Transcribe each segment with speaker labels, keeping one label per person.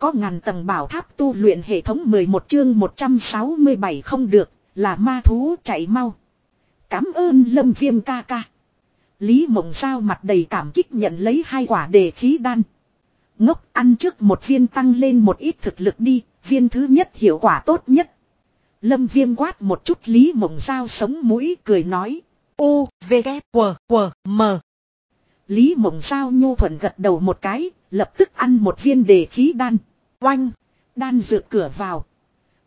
Speaker 1: có ngàn tầng bảo tháp tu luyện hệ thống 11 chương 167 không được, là ma thú chạy mau. Cảm ơn lâm viêm ca ca. Lý mộng giao mặt đầy cảm kích nhận lấy hai quả đề khí đan. Ngốc ăn trước một viên tăng lên một ít thực lực đi, viên thứ nhất hiệu quả tốt nhất. Lâm viêm quát một chút Lý mộng giao sống mũi cười nói. U, V, K, W, W, M. Lý mộng giao nhu thuận gật đầu một cái, lập tức ăn một viên đề khí đan. Oanh, đan dược cửa vào.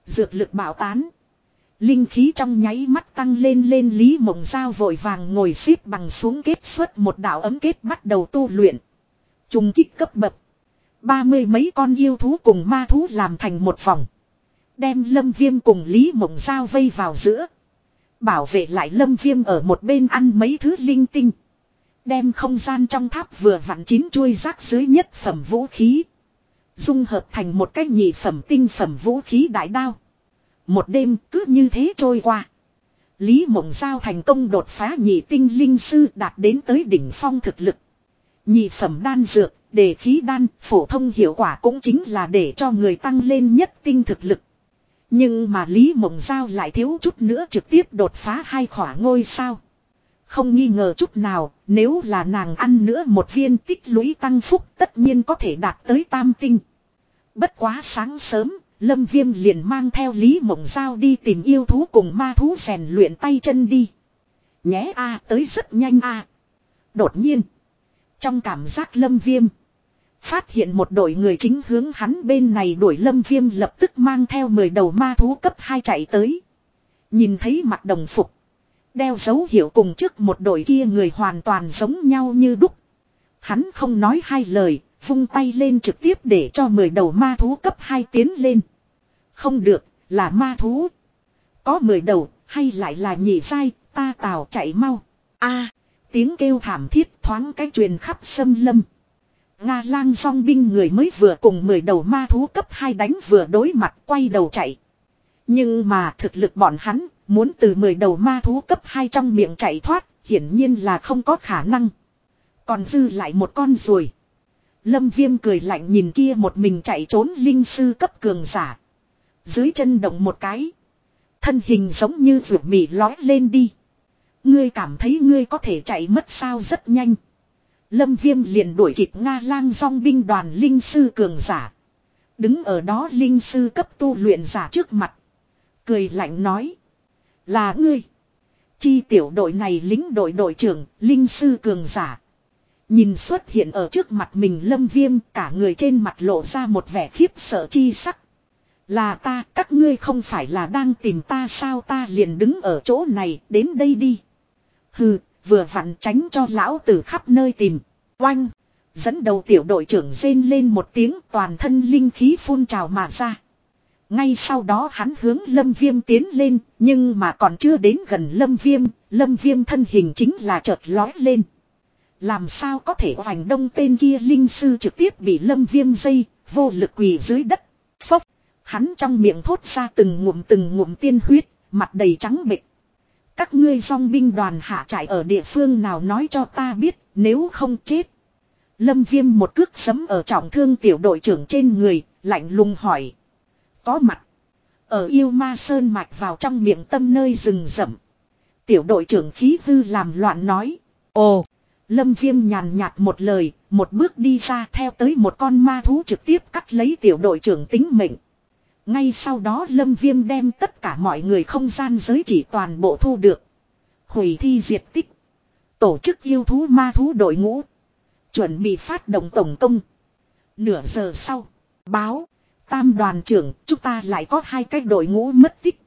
Speaker 1: Dược lực bảo tán. Linh khí trong nháy mắt tăng lên lên Lý Mộng Giao vội vàng ngồi xếp bằng xuống kết xuất một đạo ấm kết bắt đầu tu luyện. Trung kích cấp bậc. Ba mươi mấy con yêu thú cùng ma thú làm thành một vòng. Đem Lâm Viêm cùng Lý Mộng Giao vây vào giữa. Bảo vệ lại Lâm Viêm ở một bên ăn mấy thứ linh tinh. Đem không gian trong tháp vừa vặn chín chuôi rác dưới nhất phẩm vũ khí. Dung hợp thành một cách nhị phẩm tinh phẩm vũ khí đại đao. Một đêm cứ như thế trôi qua. Lý Mộng Giao thành công đột phá nhị tinh linh sư đạt đến tới đỉnh phong thực lực. Nhị phẩm đan dược, để khí đan, phổ thông hiệu quả cũng chính là để cho người tăng lên nhất tinh thực lực. Nhưng mà Lý Mộng Giao lại thiếu chút nữa trực tiếp đột phá hai khỏa ngôi sao. Không nghi ngờ chút nào, nếu là nàng ăn nữa một viên tích lũy tăng phúc tất nhiên có thể đạt tới tam tinh. Bất quá sáng sớm, Lâm Viêm liền mang theo Lý Mộng Giao đi tìm yêu thú cùng ma thú rèn luyện tay chân đi. Nhé a tới rất nhanh a Đột nhiên, trong cảm giác Lâm Viêm, phát hiện một đội người chính hướng hắn bên này đuổi Lâm Viêm lập tức mang theo 10 đầu ma thú cấp 2 chạy tới. Nhìn thấy mặt đồng phục. Đeo dấu hiệu cùng trước một đội kia người hoàn toàn giống nhau như đúc. Hắn không nói hai lời, vung tay lên trực tiếp để cho 10 đầu ma thú cấp 2 tiến lên. Không được, là ma thú. Có 10 đầu, hay lại là nhị sai, ta tào chạy mau. a tiếng kêu thảm thiết thoáng cái truyền khắp sâm lâm. Nga lang song binh người mới vừa cùng 10 đầu ma thú cấp 2 đánh vừa đối mặt quay đầu chạy. Nhưng mà thực lực bọn hắn Muốn từ 10 đầu ma thú cấp 2 trong miệng chạy thoát, hiển nhiên là không có khả năng. Còn dư lại một con ruồi. Lâm viêm cười lạnh nhìn kia một mình chạy trốn linh sư cấp cường giả. Dưới chân động một cái. Thân hình giống như rượu mì lói lên đi. Ngươi cảm thấy ngươi có thể chạy mất sao rất nhanh. Lâm viêm liền đuổi kịp Nga lang dòng binh đoàn linh sư cường giả. Đứng ở đó linh sư cấp tu luyện giả trước mặt. Cười lạnh nói. Là ngươi. Chi tiểu đội này lính đội đội trưởng, linh sư cường giả. Nhìn xuất hiện ở trước mặt mình lâm viêm cả người trên mặt lộ ra một vẻ khiếp sợ chi sắc. Là ta, các ngươi không phải là đang tìm ta sao ta liền đứng ở chỗ này, đến đây đi. Hừ, vừa vặn tránh cho lão tử khắp nơi tìm. Oanh! Dẫn đầu tiểu đội trưởng rên lên một tiếng toàn thân linh khí phun trào mà ra. Ngay sau đó hắn hướng lâm viêm tiến lên, nhưng mà còn chưa đến gần lâm viêm, lâm viêm thân hình chính là chợt lói lên. Làm sao có thể hoành đông tên kia linh sư trực tiếp bị lâm viêm dây, vô lực quỳ dưới đất. Phốc, hắn trong miệng thốt ra từng ngụm từng ngụm tiên huyết, mặt đầy trắng bịch. Các ngươi song binh đoàn hạ trại ở địa phương nào nói cho ta biết, nếu không chết. Lâm viêm một cước sấm ở trọng thương tiểu đội trưởng trên người, lạnh lùng hỏi. Có mặt. Ở yêu ma sơn mạch vào trong miệng tâm nơi rừng rậm. Tiểu đội trưởng khí hư làm loạn nói. Ồ. Lâm viêm nhàn nhạt một lời. Một bước đi ra theo tới một con ma thú trực tiếp cắt lấy tiểu đội trưởng tính mệnh. Ngay sau đó Lâm Viêm đem tất cả mọi người không gian giới chỉ toàn bộ thu được. Hủy thi diệt tích. Tổ chức yêu thú ma thú đội ngũ. Chuẩn bị phát động tổng công. Nửa giờ sau. Báo. Tam đoàn trưởng, chúng ta lại có hai cái đội ngũ mất tích.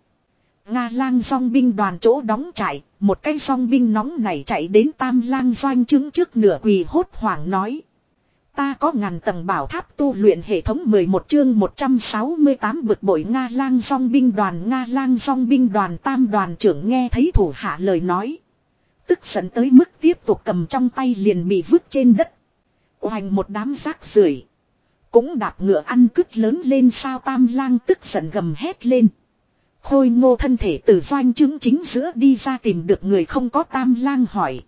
Speaker 1: Nga lang song binh đoàn chỗ đóng trại, một cái song binh nóng này chạy đến tam lang doanh chứng trước nửa quỳ hốt hoảng nói. Ta có ngàn tầng bảo tháp tu luyện hệ thống 11 chương 168 bực bội Nga lang song binh đoàn Nga lang song binh đoàn tam đoàn trưởng nghe thấy thủ hạ lời nói. Tức giận tới mức tiếp tục cầm trong tay liền bị vứt trên đất. Hoành một đám rác rưởi cũng đạp ngựa ăn cứt lớn lên sao tam lang tức giận gầm hét lên. Khôi ngô thân thể từ doanh chứng chính giữa đi ra tìm được người không có tam lang hỏi.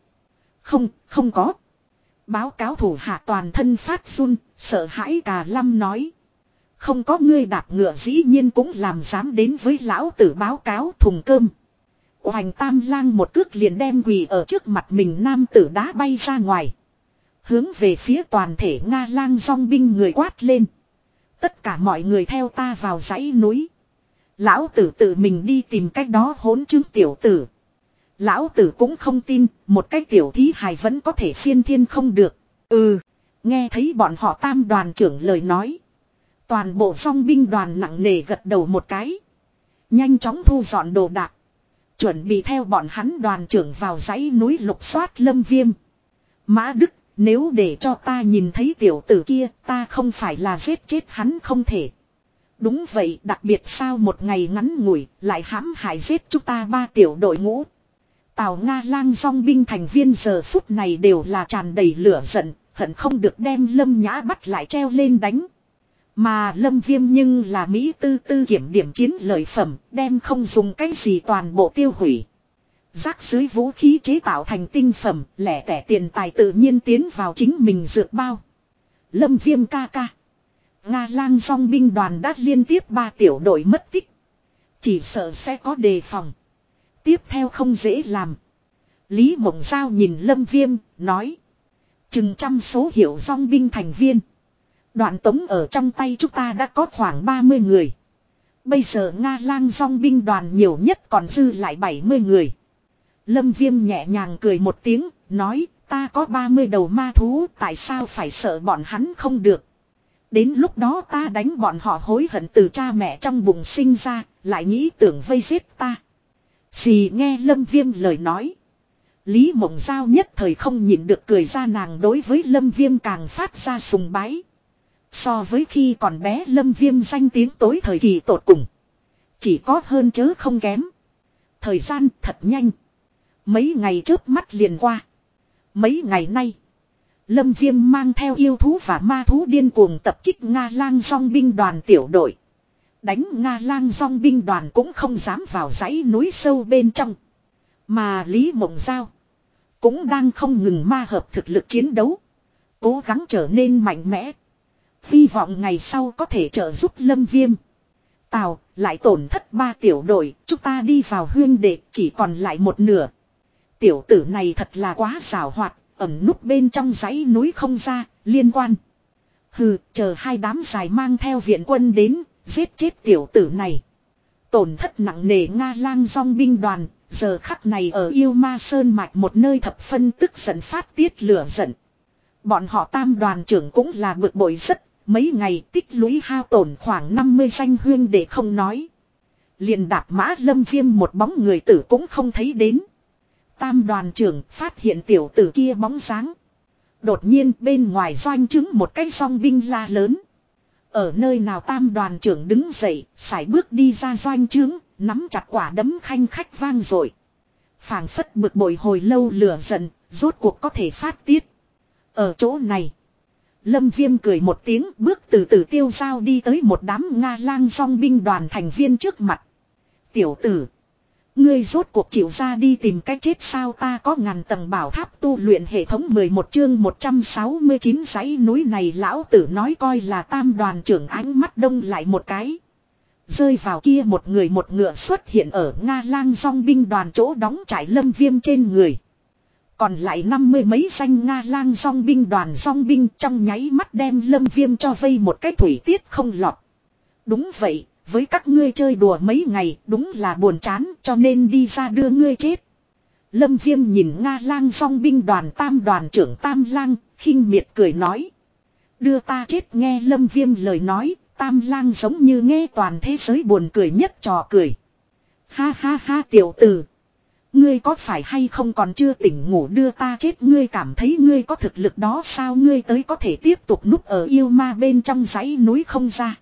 Speaker 1: Không, không có. Báo cáo thủ hạ toàn thân phát run, sợ hãi cà lâm nói. Không có ngươi đạp ngựa dĩ nhiên cũng làm dám đến với lão tử báo cáo thùng cơm. Hoành tam lang một cước liền đem quỳ ở trước mặt mình nam tử đá bay ra ngoài. Hướng về phía toàn thể Nga lang song binh người quát lên. Tất cả mọi người theo ta vào dãy núi. Lão tử tự mình đi tìm cách đó hỗn chứng tiểu tử. Lão tử cũng không tin, một cái tiểu thí hài vẫn có thể phiên thiên không được. Ừ, nghe thấy bọn họ tam đoàn trưởng lời nói. Toàn bộ song binh đoàn nặng nề gật đầu một cái. Nhanh chóng thu dọn đồ đạc. Chuẩn bị theo bọn hắn đoàn trưởng vào dãy núi lục soát lâm viêm. Mã Đức, nếu để cho ta nhìn thấy tiểu tử kia, ta không phải là giết chết hắn không thể. Đúng vậy, đặc biệt sao một ngày ngắn ngủi, lại hãm hại giết chúng ta ba tiểu đội ngũ. Tào Nga lang song binh thành viên giờ phút này đều là tràn đầy lửa giận, hận không được đem lâm nhã bắt lại treo lên đánh. Mà lâm viêm nhưng là Mỹ tư tư kiểm điểm chiến lợi phẩm, đem không dùng cái gì toàn bộ tiêu hủy. Rác dưới vũ khí chế tạo thành tinh phẩm, lẻ tẻ tiền tài tự nhiên tiến vào chính mình dược bao. Lâm viêm ca ca. Nga lang song binh đoàn đã liên tiếp ba tiểu đội mất tích. Chỉ sợ sẽ có đề phòng. Tiếp theo không dễ làm. Lý Mộng Giao nhìn Lâm Viêm, nói. Chừng trăm số hiệu song binh thành viên. Đoạn tống ở trong tay chúng ta đã có khoảng 30 người. Bây giờ Nga lang song binh đoàn nhiều nhất còn dư lại 70 người. Lâm Viêm nhẹ nhàng cười một tiếng, nói, ta có 30 đầu ma thú, tại sao phải sợ bọn hắn không được. Đến lúc đó ta đánh bọn họ hối hận từ cha mẹ trong bụng sinh ra, lại nghĩ tưởng vây giết ta. Xì nghe Lâm Viêm lời nói. Lý Mộng Giao nhất thời không nhịn được cười ra nàng đối với Lâm Viêm càng phát ra sùng bái. So với khi còn bé Lâm Viêm danh tiếng tối thời kỳ tột cùng. Chỉ có hơn chớ không kém. Thời gian thật nhanh. Mấy ngày trước mắt liền qua. Mấy ngày nay. Lâm Viêm mang theo yêu thú và ma thú điên cuồng tập kích Nga lang song binh đoàn tiểu đội. Đánh Nga lang song binh đoàn cũng không dám vào dãy núi sâu bên trong. Mà Lý Mộng Giao. Cũng đang không ngừng ma hợp thực lực chiến đấu. Cố gắng trở nên mạnh mẽ. Hy vọng ngày sau có thể trợ giúp Lâm Viêm. Tào, lại tổn thất ba tiểu đội, chúng ta đi vào huyên đệ, chỉ còn lại một nửa. Tiểu tử này thật là quá xảo hoạt, ẩm núp bên trong dãy núi không ra, liên quan. Hừ, chờ hai đám dài mang theo viện quân đến, giết chết tiểu tử này. Tổn thất nặng nề Nga lang dòng binh đoàn, giờ khắc này ở yêu ma sơn mạch một nơi thập phân tức giận phát tiết lửa giận. Bọn họ tam đoàn trưởng cũng là bực bội rất, mấy ngày tích lũy hao tổn khoảng 50 danh huyên để không nói. liền đạp mã lâm viêm một bóng người tử cũng không thấy đến. Tam đoàn trưởng phát hiện tiểu tử kia bóng sáng Đột nhiên bên ngoài doanh chứng một cái song binh la lớn. Ở nơi nào tam đoàn trưởng đứng dậy, sải bước đi ra doanh trướng, nắm chặt quả đấm khanh khách vang rồi. phảng phất bực bội hồi lâu lửa giận, rốt cuộc có thể phát tiết. Ở chỗ này, Lâm Viêm cười một tiếng bước từ từ tiêu giao đi tới một đám Nga lang song binh đoàn thành viên trước mặt. Tiểu tử. Ngươi rốt cuộc chịu ra đi tìm cách chết sao ta có ngàn tầng bảo tháp tu luyện hệ thống 11 chương 169 dãy núi này lão tử nói coi là tam đoàn trưởng ánh mắt đông lại một cái. Rơi vào kia một người một ngựa xuất hiện ở Nga lang song binh đoàn chỗ đóng trải lâm viêm trên người. Còn lại năm mươi mấy danh Nga lang song binh đoàn song binh trong nháy mắt đem lâm viêm cho vây một cái thủy tiết không lọt. Đúng vậy, với các ngươi chơi đùa mấy ngày đúng là buồn chán cho nên đi ra đưa ngươi chết. Lâm Viêm nhìn Nga lang song binh đoàn tam đoàn trưởng tam lang, khinh miệt cười nói. Đưa ta chết nghe Lâm Viêm lời nói, tam lang giống như nghe toàn thế giới buồn cười nhất trò cười. Ha ha ha tiểu tử. Ngươi có phải hay không còn chưa tỉnh ngủ đưa ta chết ngươi cảm thấy ngươi có thực lực đó sao ngươi tới có thể tiếp tục núp ở yêu ma bên trong dãy núi không ra.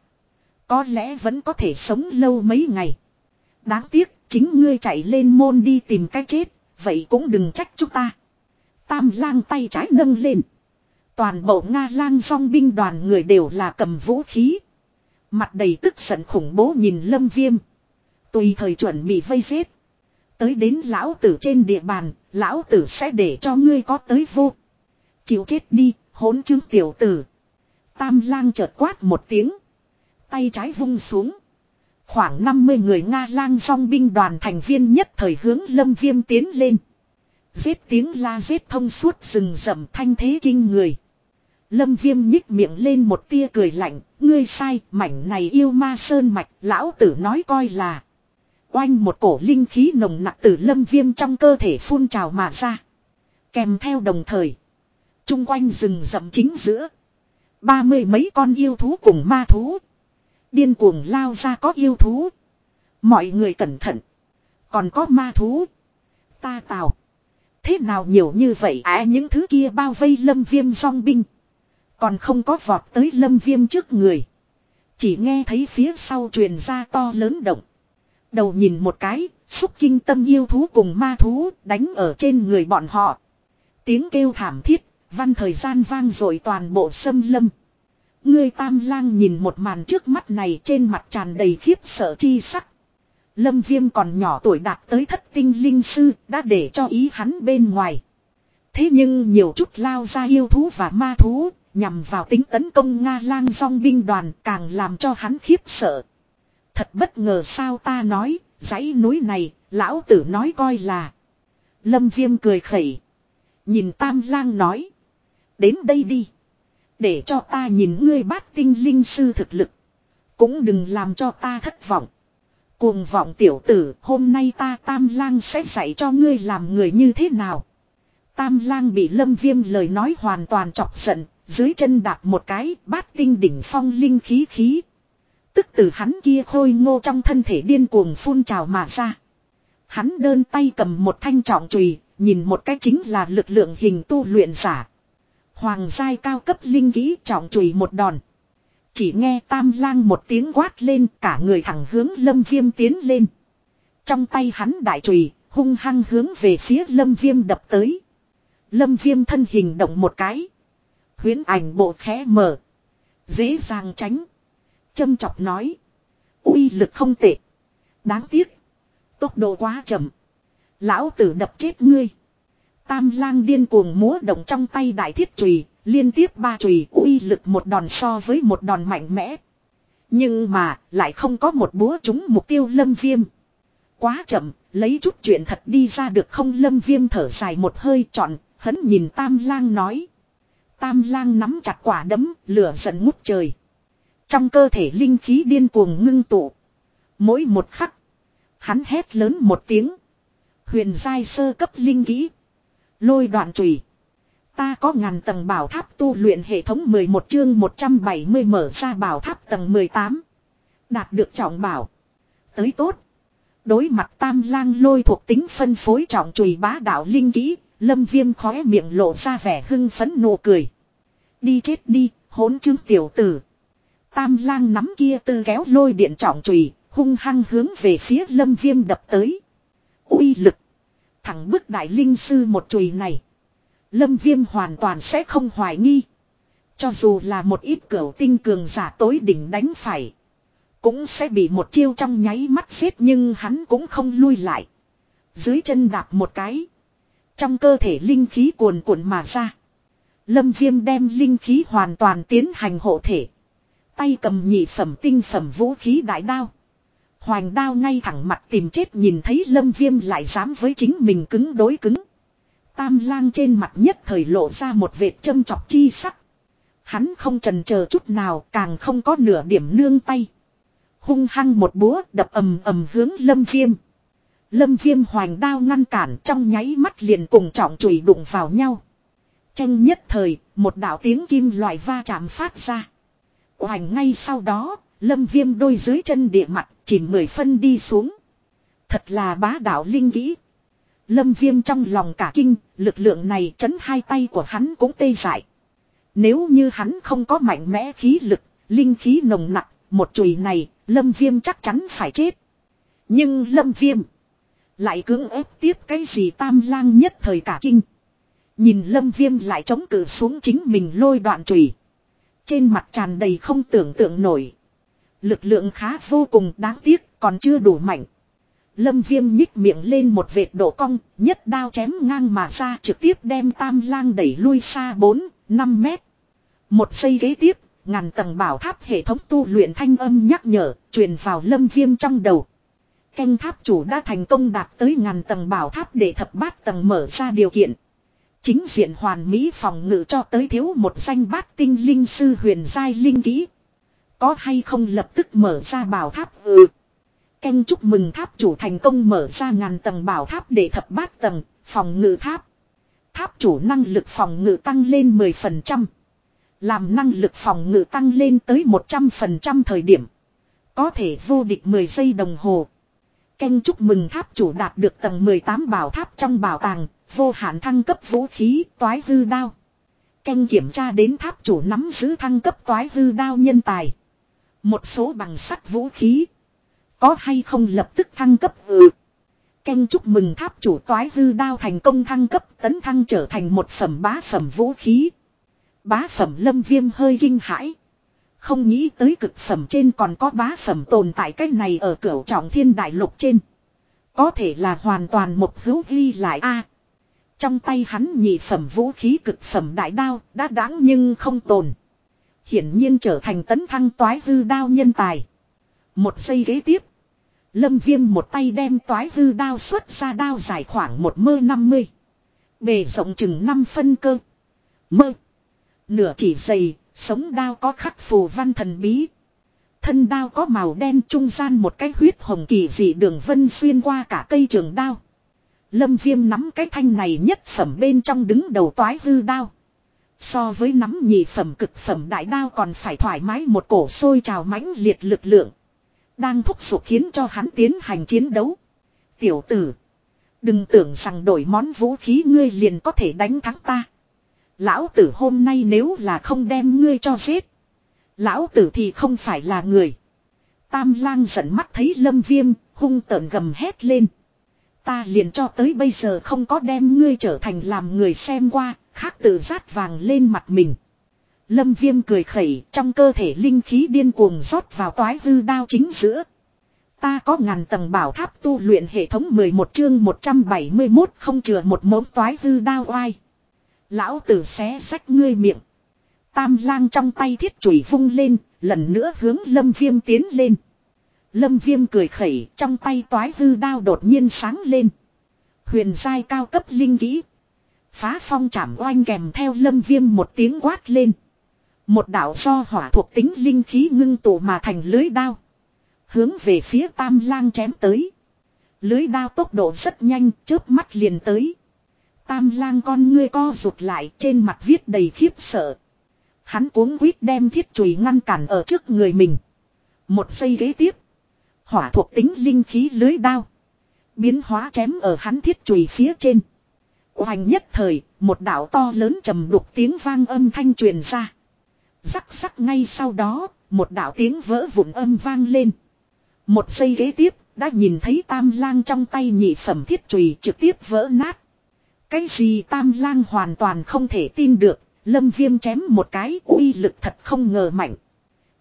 Speaker 1: Có lẽ vẫn có thể sống lâu mấy ngày. Đáng tiếc, chính ngươi chạy lên môn đi tìm cái chết, vậy cũng đừng trách chúng ta. Tam lang tay trái nâng lên. Toàn bộ Nga lang song binh đoàn người đều là cầm vũ khí. Mặt đầy tức giận khủng bố nhìn lâm viêm. Tùy thời chuẩn bị vây giết. Tới đến lão tử trên địa bàn, lão tử sẽ để cho ngươi có tới vô. Chịu chết đi, hỗn chứng tiểu tử. Tam lang chợt quát một tiếng. Tay trái vung xuống. Khoảng 50 người Nga lang song binh đoàn thành viên nhất thời hướng lâm viêm tiến lên. Giết tiếng la giết thông suốt rừng rậm thanh thế kinh người. Lâm viêm nhích miệng lên một tia cười lạnh, ngươi sai, mảnh này yêu ma sơn mạch, lão tử nói coi là. Oanh một cổ linh khí nồng nặng từ lâm viêm trong cơ thể phun trào mà ra. Kèm theo đồng thời. Trung quanh rừng rậm chính giữa. Ba mươi mấy con yêu thú cùng ma thú. Điên cuồng lao ra có yêu thú. Mọi người cẩn thận. Còn có ma thú. Ta tào. Thế nào nhiều như vậy à những thứ kia bao vây lâm viêm song binh. Còn không có vọt tới lâm viêm trước người. Chỉ nghe thấy phía sau truyền ra to lớn động. Đầu nhìn một cái, xúc kinh tâm yêu thú cùng ma thú đánh ở trên người bọn họ. Tiếng kêu thảm thiết, văn thời gian vang rồi toàn bộ sâm lâm. Ngươi tam lang nhìn một màn trước mắt này trên mặt tràn đầy khiếp sợ chi sắc. Lâm viêm còn nhỏ tuổi đạt tới thất tinh linh sư đã để cho ý hắn bên ngoài. Thế nhưng nhiều chút lao ra yêu thú và ma thú nhằm vào tính tấn công Nga lang song binh đoàn càng làm cho hắn khiếp sợ. Thật bất ngờ sao ta nói, dãy núi này, lão tử nói coi là. Lâm viêm cười khẩy. Nhìn tam lang nói. Đến đây đi. Để cho ta nhìn ngươi bát tinh linh sư thực lực. Cũng đừng làm cho ta thất vọng. Cuồng vọng tiểu tử, hôm nay ta tam lang sẽ dạy cho ngươi làm người như thế nào. Tam lang bị lâm viêm lời nói hoàn toàn chọc giận, dưới chân đạp một cái bát tinh đỉnh phong linh khí khí. Tức từ hắn kia khôi ngô trong thân thể điên cuồng phun trào mà ra. Hắn đơn tay cầm một thanh trọng chùy nhìn một cái chính là lực lượng hình tu luyện giả. Hoàng giai cao cấp linh kỹ trọng chùy một đòn. Chỉ nghe tam lang một tiếng quát lên, cả người thẳng hướng lâm viêm tiến lên. Trong tay hắn đại chùy, hung hăng hướng về phía lâm viêm đập tới. Lâm viêm thân hình động một cái. Huyến ảnh bộ khẽ mở. Dễ dàng tránh. Châm chọc nói. uy lực không tệ. Đáng tiếc. Tốc độ quá chậm. Lão tử đập chết ngươi. Tam lang điên cuồng múa động trong tay đại thiết chùy liên tiếp ba chùy uy lực một đòn so với một đòn mạnh mẽ. Nhưng mà, lại không có một búa trúng mục tiêu lâm viêm. Quá chậm, lấy chút chuyện thật đi ra được không lâm viêm thở dài một hơi trọn, hấn nhìn tam lang nói. Tam lang nắm chặt quả đấm, lửa giận ngút trời. Trong cơ thể linh khí điên cuồng ngưng tụ. Mỗi một khắc, hắn hét lớn một tiếng. Huyền giai sơ cấp linh kỹ. Lôi đoạn trùy. Ta có ngàn tầng bảo tháp tu luyện hệ thống 11 chương 170 mở ra bảo tháp tầng 18. Đạt được trọng bảo. Tới tốt. Đối mặt tam lang lôi thuộc tính phân phối trọng trùy bá đạo linh kỹ, lâm viêm khóe miệng lộ ra vẻ hưng phấn nụ cười. Đi chết đi, hỗn chương tiểu tử. Tam lang nắm kia tư kéo lôi điện trọng trùy, hung hăng hướng về phía lâm viêm đập tới. uy lực. Thẳng bức đại linh sư một chùy này. Lâm viêm hoàn toàn sẽ không hoài nghi. Cho dù là một ít cửu tinh cường giả tối đỉnh đánh phải. Cũng sẽ bị một chiêu trong nháy mắt xếp nhưng hắn cũng không lui lại. Dưới chân đạp một cái. Trong cơ thể linh khí cuồn cuộn mà ra. Lâm viêm đem linh khí hoàn toàn tiến hành hộ thể. Tay cầm nhị phẩm tinh phẩm vũ khí đại đao. Hoành đao ngay thẳng mặt tìm chết nhìn thấy lâm viêm lại dám với chính mình cứng đối cứng. Tam lang trên mặt nhất thời lộ ra một vệt châm chọc chi sắc. Hắn không trần chờ chút nào càng không có nửa điểm nương tay. Hung hăng một búa đập ầm ầm hướng lâm viêm. Lâm viêm hoành đao ngăn cản trong nháy mắt liền cùng trọng chùy đụng vào nhau. Tranh nhất thời, một đạo tiếng kim loại va chạm phát ra. Hoành ngay sau đó, lâm viêm đôi dưới chân địa mặt chìm mười phân đi xuống. Thật là bá đạo linh kỹ. Lâm viêm trong lòng cả kinh, lực lượng này chấn hai tay của hắn cũng tê dại. Nếu như hắn không có mạnh mẽ khí lực, linh khí nồng nặng, một chùy này, lâm viêm chắc chắn phải chết. Nhưng lâm viêm lại cưỡng ép tiếp cái gì tam lang nhất thời cả kinh. Nhìn lâm viêm lại chống cử xuống chính mình lôi đoạn chùy Trên mặt tràn đầy không tưởng tượng nổi. Lực lượng khá vô cùng đáng tiếc, còn chưa đủ mạnh. Lâm viêm nhích miệng lên một vệt độ cong, nhất đao chém ngang mà ra trực tiếp đem tam lang đẩy lui xa 4, 5 mét. Một giây ghế tiếp, ngàn tầng bảo tháp hệ thống tu luyện thanh âm nhắc nhở, truyền vào lâm viêm trong đầu. Canh tháp chủ đã thành công đạt tới ngàn tầng bảo tháp để thập bát tầng mở ra điều kiện. Chính diện hoàn mỹ phòng ngự cho tới thiếu một danh bát tinh linh sư huyền giai linh kỹ. Có hay không lập tức mở ra bảo tháp ừ. Canh chúc mừng tháp chủ thành công mở ra ngàn tầng bảo tháp để thập bát tầng, phòng ngự tháp. Tháp chủ năng lực phòng ngự tăng lên 10%. Làm năng lực phòng ngự tăng lên tới 100% thời điểm. Có thể vô địch 10 giây đồng hồ. Canh chúc mừng tháp chủ đạt được tầng 18 bảo tháp trong bảo tàng, vô hạn thăng cấp vũ khí, toái hư đao. Canh kiểm tra đến tháp chủ nắm giữ thăng cấp toái hư đao nhân tài. Một số bằng sắt vũ khí. Có hay không lập tức thăng cấp ừ. Canh chúc mừng tháp chủ toái hư đao thành công thăng cấp, tấn thăng trở thành một phẩm bá phẩm vũ khí. Bá phẩm lâm viêm hơi kinh hãi. Không nghĩ tới cực phẩm trên còn có bá phẩm tồn tại cách này ở cửa trọng thiên đại lục trên. Có thể là hoàn toàn một hữu ghi lại a Trong tay hắn nhị phẩm vũ khí cực phẩm đại đao, đã đáng nhưng không tồn. Hiển nhiên trở thành tấn thăng toái hư đao nhân tài. Một giây ghế tiếp. Lâm viêm một tay đem toái hư đao xuất ra đao dài khoảng một mơ năm mươi Bề rộng chừng 5 phân cơ. Mơ. Nửa chỉ dày, sống đao có khắc phù văn thần bí. Thân đao có màu đen trung gian một cái huyết hồng kỳ dị đường vân xuyên qua cả cây trường đao. Lâm viêm nắm cái thanh này nhất phẩm bên trong đứng đầu toái hư đao. So với nắm nhị phẩm cực phẩm đại đao còn phải thoải mái một cổ sôi trào mãnh liệt lực lượng. Đang thúc giục khiến cho hắn tiến hành chiến đấu. Tiểu tử. Đừng tưởng rằng đổi món vũ khí ngươi liền có thể đánh thắng ta. Lão tử hôm nay nếu là không đem ngươi cho giết. Lão tử thì không phải là người. Tam lang giận mắt thấy lâm viêm, hung tợn gầm hét lên. Ta liền cho tới bây giờ không có đem ngươi trở thành làm người xem qua, khác tự rát vàng lên mặt mình. Lâm viêm cười khẩy trong cơ thể linh khí điên cuồng rót vào toái hư đao chính giữa. Ta có ngàn tầng bảo tháp tu luyện hệ thống 11 chương 171 không chừa một mống toái hư đao oai. Lão tử xé sách ngươi miệng. Tam lang trong tay thiết chùy vung lên, lần nữa hướng lâm viêm tiến lên. Lâm viêm cười khẩy, trong tay toái hư đao đột nhiên sáng lên. Huyền giai cao cấp linh kỹ. Phá phong chảm oanh kèm theo lâm viêm một tiếng quát lên. Một đạo do hỏa thuộc tính linh khí ngưng tụ mà thành lưới đao. Hướng về phía tam lang chém tới. Lưới đao tốc độ rất nhanh, chớp mắt liền tới. Tam lang con ngươi co rụt lại trên mặt viết đầy khiếp sợ. Hắn cuống quýt đem thiết chùy ngăn cản ở trước người mình. Một giây ghế tiếp. Hỏa thuộc tính linh khí lưới đao. Biến hóa chém ở hắn thiết chùy phía trên. Hoành nhất thời, một đạo to lớn trầm đục tiếng vang âm thanh truyền ra. Rắc rắc ngay sau đó, một đạo tiếng vỡ vụn âm vang lên. Một giây ghế tiếp, đã nhìn thấy tam lang trong tay nhị phẩm thiết chùy trực tiếp vỡ nát. Cái gì tam lang hoàn toàn không thể tin được, lâm viêm chém một cái uy lực thật không ngờ mạnh.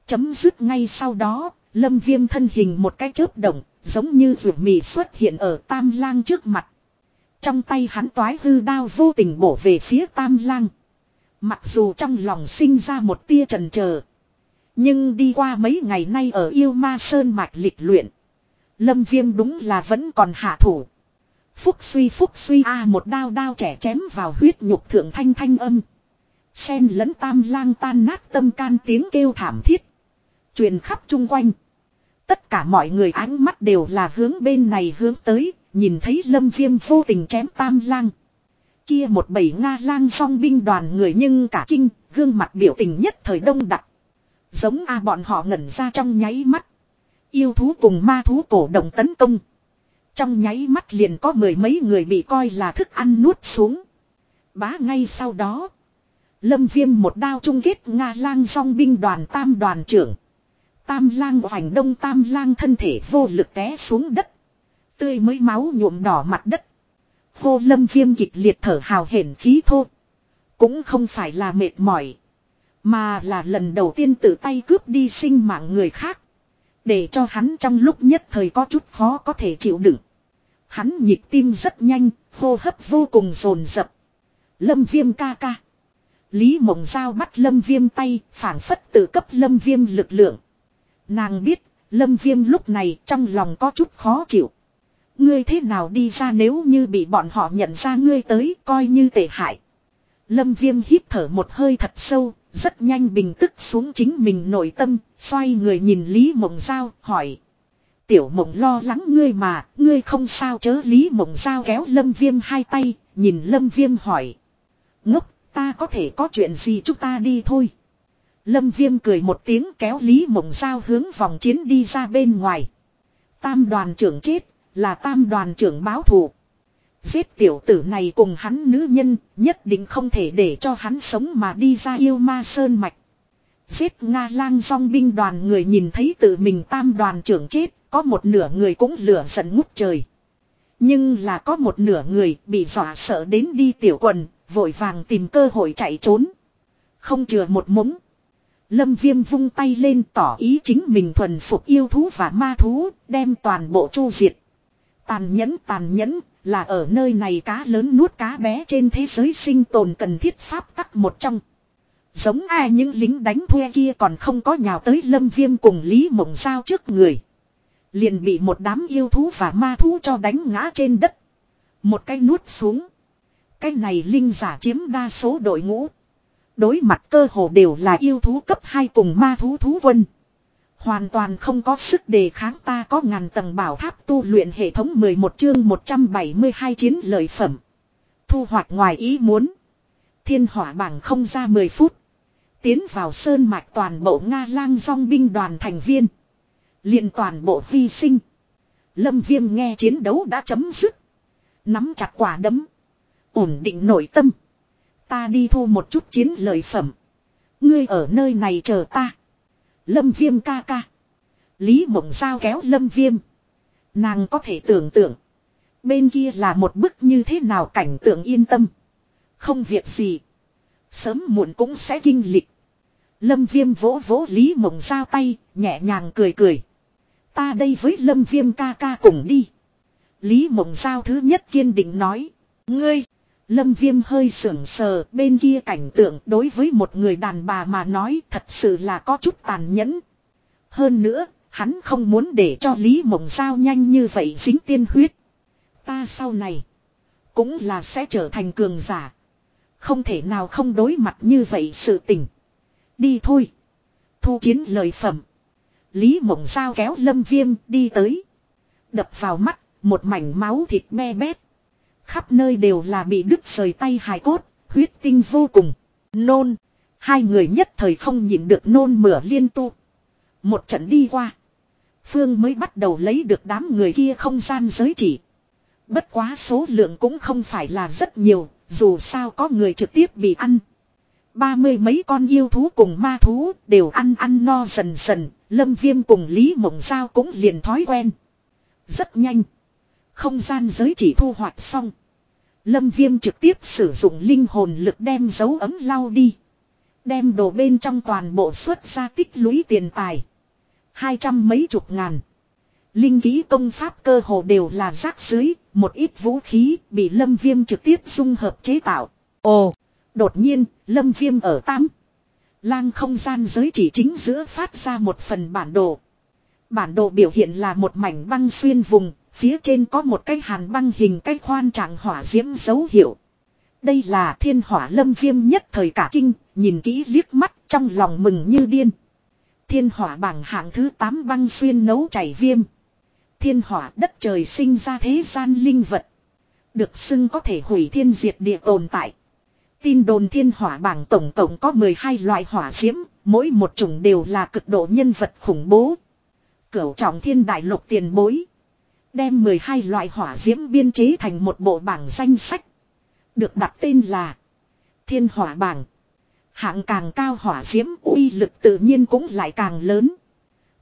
Speaker 1: Chấm dứt ngay sau đó, lâm viêm thân hình một cái chớp động, giống như rượu mì xuất hiện ở tam lang trước mặt. Trong tay hắn toái hư đao vô tình bổ về phía tam lang. Mặc dù trong lòng sinh ra một tia trần chờ Nhưng đi qua mấy ngày nay ở yêu ma sơn mạch lịch luyện. Lâm viêm đúng là vẫn còn hạ thủ. Phúc suy phúc suy a một đao đao trẻ chém vào huyết nhục thượng thanh thanh âm. Sen lẫn tam lang tan nát tâm can tiếng kêu thảm thiết. Truyền khắp chung quanh. Tất cả mọi người ánh mắt đều là hướng bên này hướng tới, nhìn thấy lâm viêm vô tình chém tam lang. Kia một bầy Nga lang song binh đoàn người nhưng cả kinh, gương mặt biểu tình nhất thời đông đặc. Giống A bọn họ ngẩn ra trong nháy mắt. Yêu thú cùng ma thú cổ động tấn công. Trong nháy mắt liền có mười mấy người bị coi là thức ăn nuốt xuống. Bá ngay sau đó. Lâm viêm một đao chung kết Nga lang song binh đoàn tam đoàn trưởng. Tam lang hoành đông tam lang thân thể vô lực té xuống đất. Tươi mới máu nhuộm đỏ mặt đất. Hô lâm viêm kịch liệt thở hào hển khí thô. Cũng không phải là mệt mỏi. Mà là lần đầu tiên tự tay cướp đi sinh mạng người khác. Để cho hắn trong lúc nhất thời có chút khó có thể chịu đựng. Hắn nhịp tim rất nhanh, hô hấp vô cùng rồn rập. Lâm viêm ca ca. Lý Mộng Giao bắt Lâm Viêm tay, phản phất tự cấp Lâm Viêm lực lượng. Nàng biết, Lâm Viêm lúc này trong lòng có chút khó chịu. Ngươi thế nào đi ra nếu như bị bọn họ nhận ra ngươi tới coi như tệ hại. Lâm Viêm hít thở một hơi thật sâu, rất nhanh bình tức xuống chính mình nội tâm, xoay người nhìn Lý Mộng Giao, hỏi. Tiểu mộng lo lắng ngươi mà, ngươi không sao chớ Lý Mộng Giao kéo Lâm Viêm hai tay, nhìn Lâm Viêm hỏi. Ngốc, ta có thể có chuyện gì chúng ta đi thôi. Lâm Viêm cười một tiếng kéo Lý Mộng Giao hướng vòng chiến đi ra bên ngoài. Tam đoàn trưởng chết, là tam đoàn trưởng báo thù. Giết tiểu tử này cùng hắn nữ nhân, nhất định không thể để cho hắn sống mà đi ra yêu ma sơn mạch. Giết Nga lang song binh đoàn người nhìn thấy tự mình tam đoàn trưởng chết, có một nửa người cũng lửa giận ngút trời. Nhưng là có một nửa người bị dọa sợ đến đi tiểu quần, vội vàng tìm cơ hội chạy trốn. Không chừa một mống. Lâm viêm vung tay lên tỏ ý chính mình thuần phục yêu thú và ma thú, đem toàn bộ chu diệt. Tàn nhẫn tàn nhẫn, là ở nơi này cá lớn nuốt cá bé trên thế giới sinh tồn cần thiết pháp tắc một trong. Giống ai những lính đánh thuê kia còn không có nhào tới lâm viêm cùng Lý Mộng Giao trước người. Liền bị một đám yêu thú và ma thú cho đánh ngã trên đất. Một cái nuốt xuống. Cái này linh giả chiếm đa số đội ngũ. Đối mặt cơ hồ đều là yêu thú cấp 2 cùng ma thú thú quân. Hoàn toàn không có sức đề kháng ta có ngàn tầng bảo tháp tu luyện hệ thống 11 chương 172 chiến lợi phẩm. Thu hoạch ngoài ý muốn. Thiên hỏa bảng không ra 10 phút. Tiến vào sơn mạch toàn bộ Nga lang dòng binh đoàn thành viên. liền toàn bộ hy sinh. Lâm viêm nghe chiến đấu đã chấm dứt. Nắm chặt quả đấm. Ổn định nội tâm. Ta đi thu một chút chiến lợi phẩm. Ngươi ở nơi này chờ ta. Lâm viêm ca ca. Lý mộng sao kéo lâm viêm. Nàng có thể tưởng tượng. Bên kia là một bức như thế nào cảnh tượng yên tâm. Không việc gì. Sớm muộn cũng sẽ kinh lịch. Lâm viêm vỗ vỗ Lý mộng sao tay, nhẹ nhàng cười cười. Ta đây với lâm viêm ca ca cùng đi. Lý mộng sao thứ nhất kiên định nói. Ngươi. Lâm viêm hơi sưởng sờ bên kia cảnh tượng đối với một người đàn bà mà nói thật sự là có chút tàn nhẫn. Hơn nữa, hắn không muốn để cho Lý Mộng Giao nhanh như vậy dính tiên huyết. Ta sau này, cũng là sẽ trở thành cường giả. Không thể nào không đối mặt như vậy sự tình. Đi thôi. Thu chiến lời phẩm. Lý Mộng Giao kéo Lâm Viêm đi tới. Đập vào mắt, một mảnh máu thịt me bét. Khắp nơi đều là bị đứt rời tay hài cốt, huyết tinh vô cùng. Nôn. Hai người nhất thời không nhịn được nôn mửa liên tu. Một trận đi qua. Phương mới bắt đầu lấy được đám người kia không gian giới chỉ. Bất quá số lượng cũng không phải là rất nhiều, dù sao có người trực tiếp bị ăn. Ba mươi mấy con yêu thú cùng ma thú đều ăn ăn no dần dần, lâm viêm cùng Lý Mộng Giao cũng liền thói quen. Rất nhanh. Không gian giới chỉ thu hoạch xong. Lâm Viêm trực tiếp sử dụng linh hồn lực đem dấu ấm lau đi. Đem đồ bên trong toàn bộ xuất ra tích lũy tiền tài. Hai trăm mấy chục ngàn. Linh ký công pháp cơ hồ đều là rác dưới, một ít vũ khí bị Lâm Viêm trực tiếp dung hợp chế tạo. Ồ, đột nhiên, Lâm Viêm ở tám. Lang không gian giới chỉ chính giữa phát ra một phần bản đồ. Bản đồ biểu hiện là một mảnh băng xuyên vùng, Phía trên có một cái hàn băng hình cái khoan trạng hỏa diễm dấu hiệu. Đây là thiên hỏa lâm viêm nhất thời cả kinh, nhìn kỹ liếc mắt trong lòng mừng như điên. Thiên hỏa bảng hạng thứ 8 băng xuyên nấu chảy viêm. Thiên hỏa đất trời sinh ra thế gian linh vật. Được xưng có thể hủy thiên diệt địa tồn tại. Tin đồn thiên hỏa bảng tổng tổng có 12 loại hỏa diễm, mỗi một chủng đều là cực độ nhân vật khủng bố. Cửu trọng thiên đại lục tiền bối. Đem 12 loại hỏa diễm biên chế thành một bộ bảng danh sách. Được đặt tên là Thiên hỏa bảng. Hạng càng cao hỏa diễm uy lực tự nhiên cũng lại càng lớn.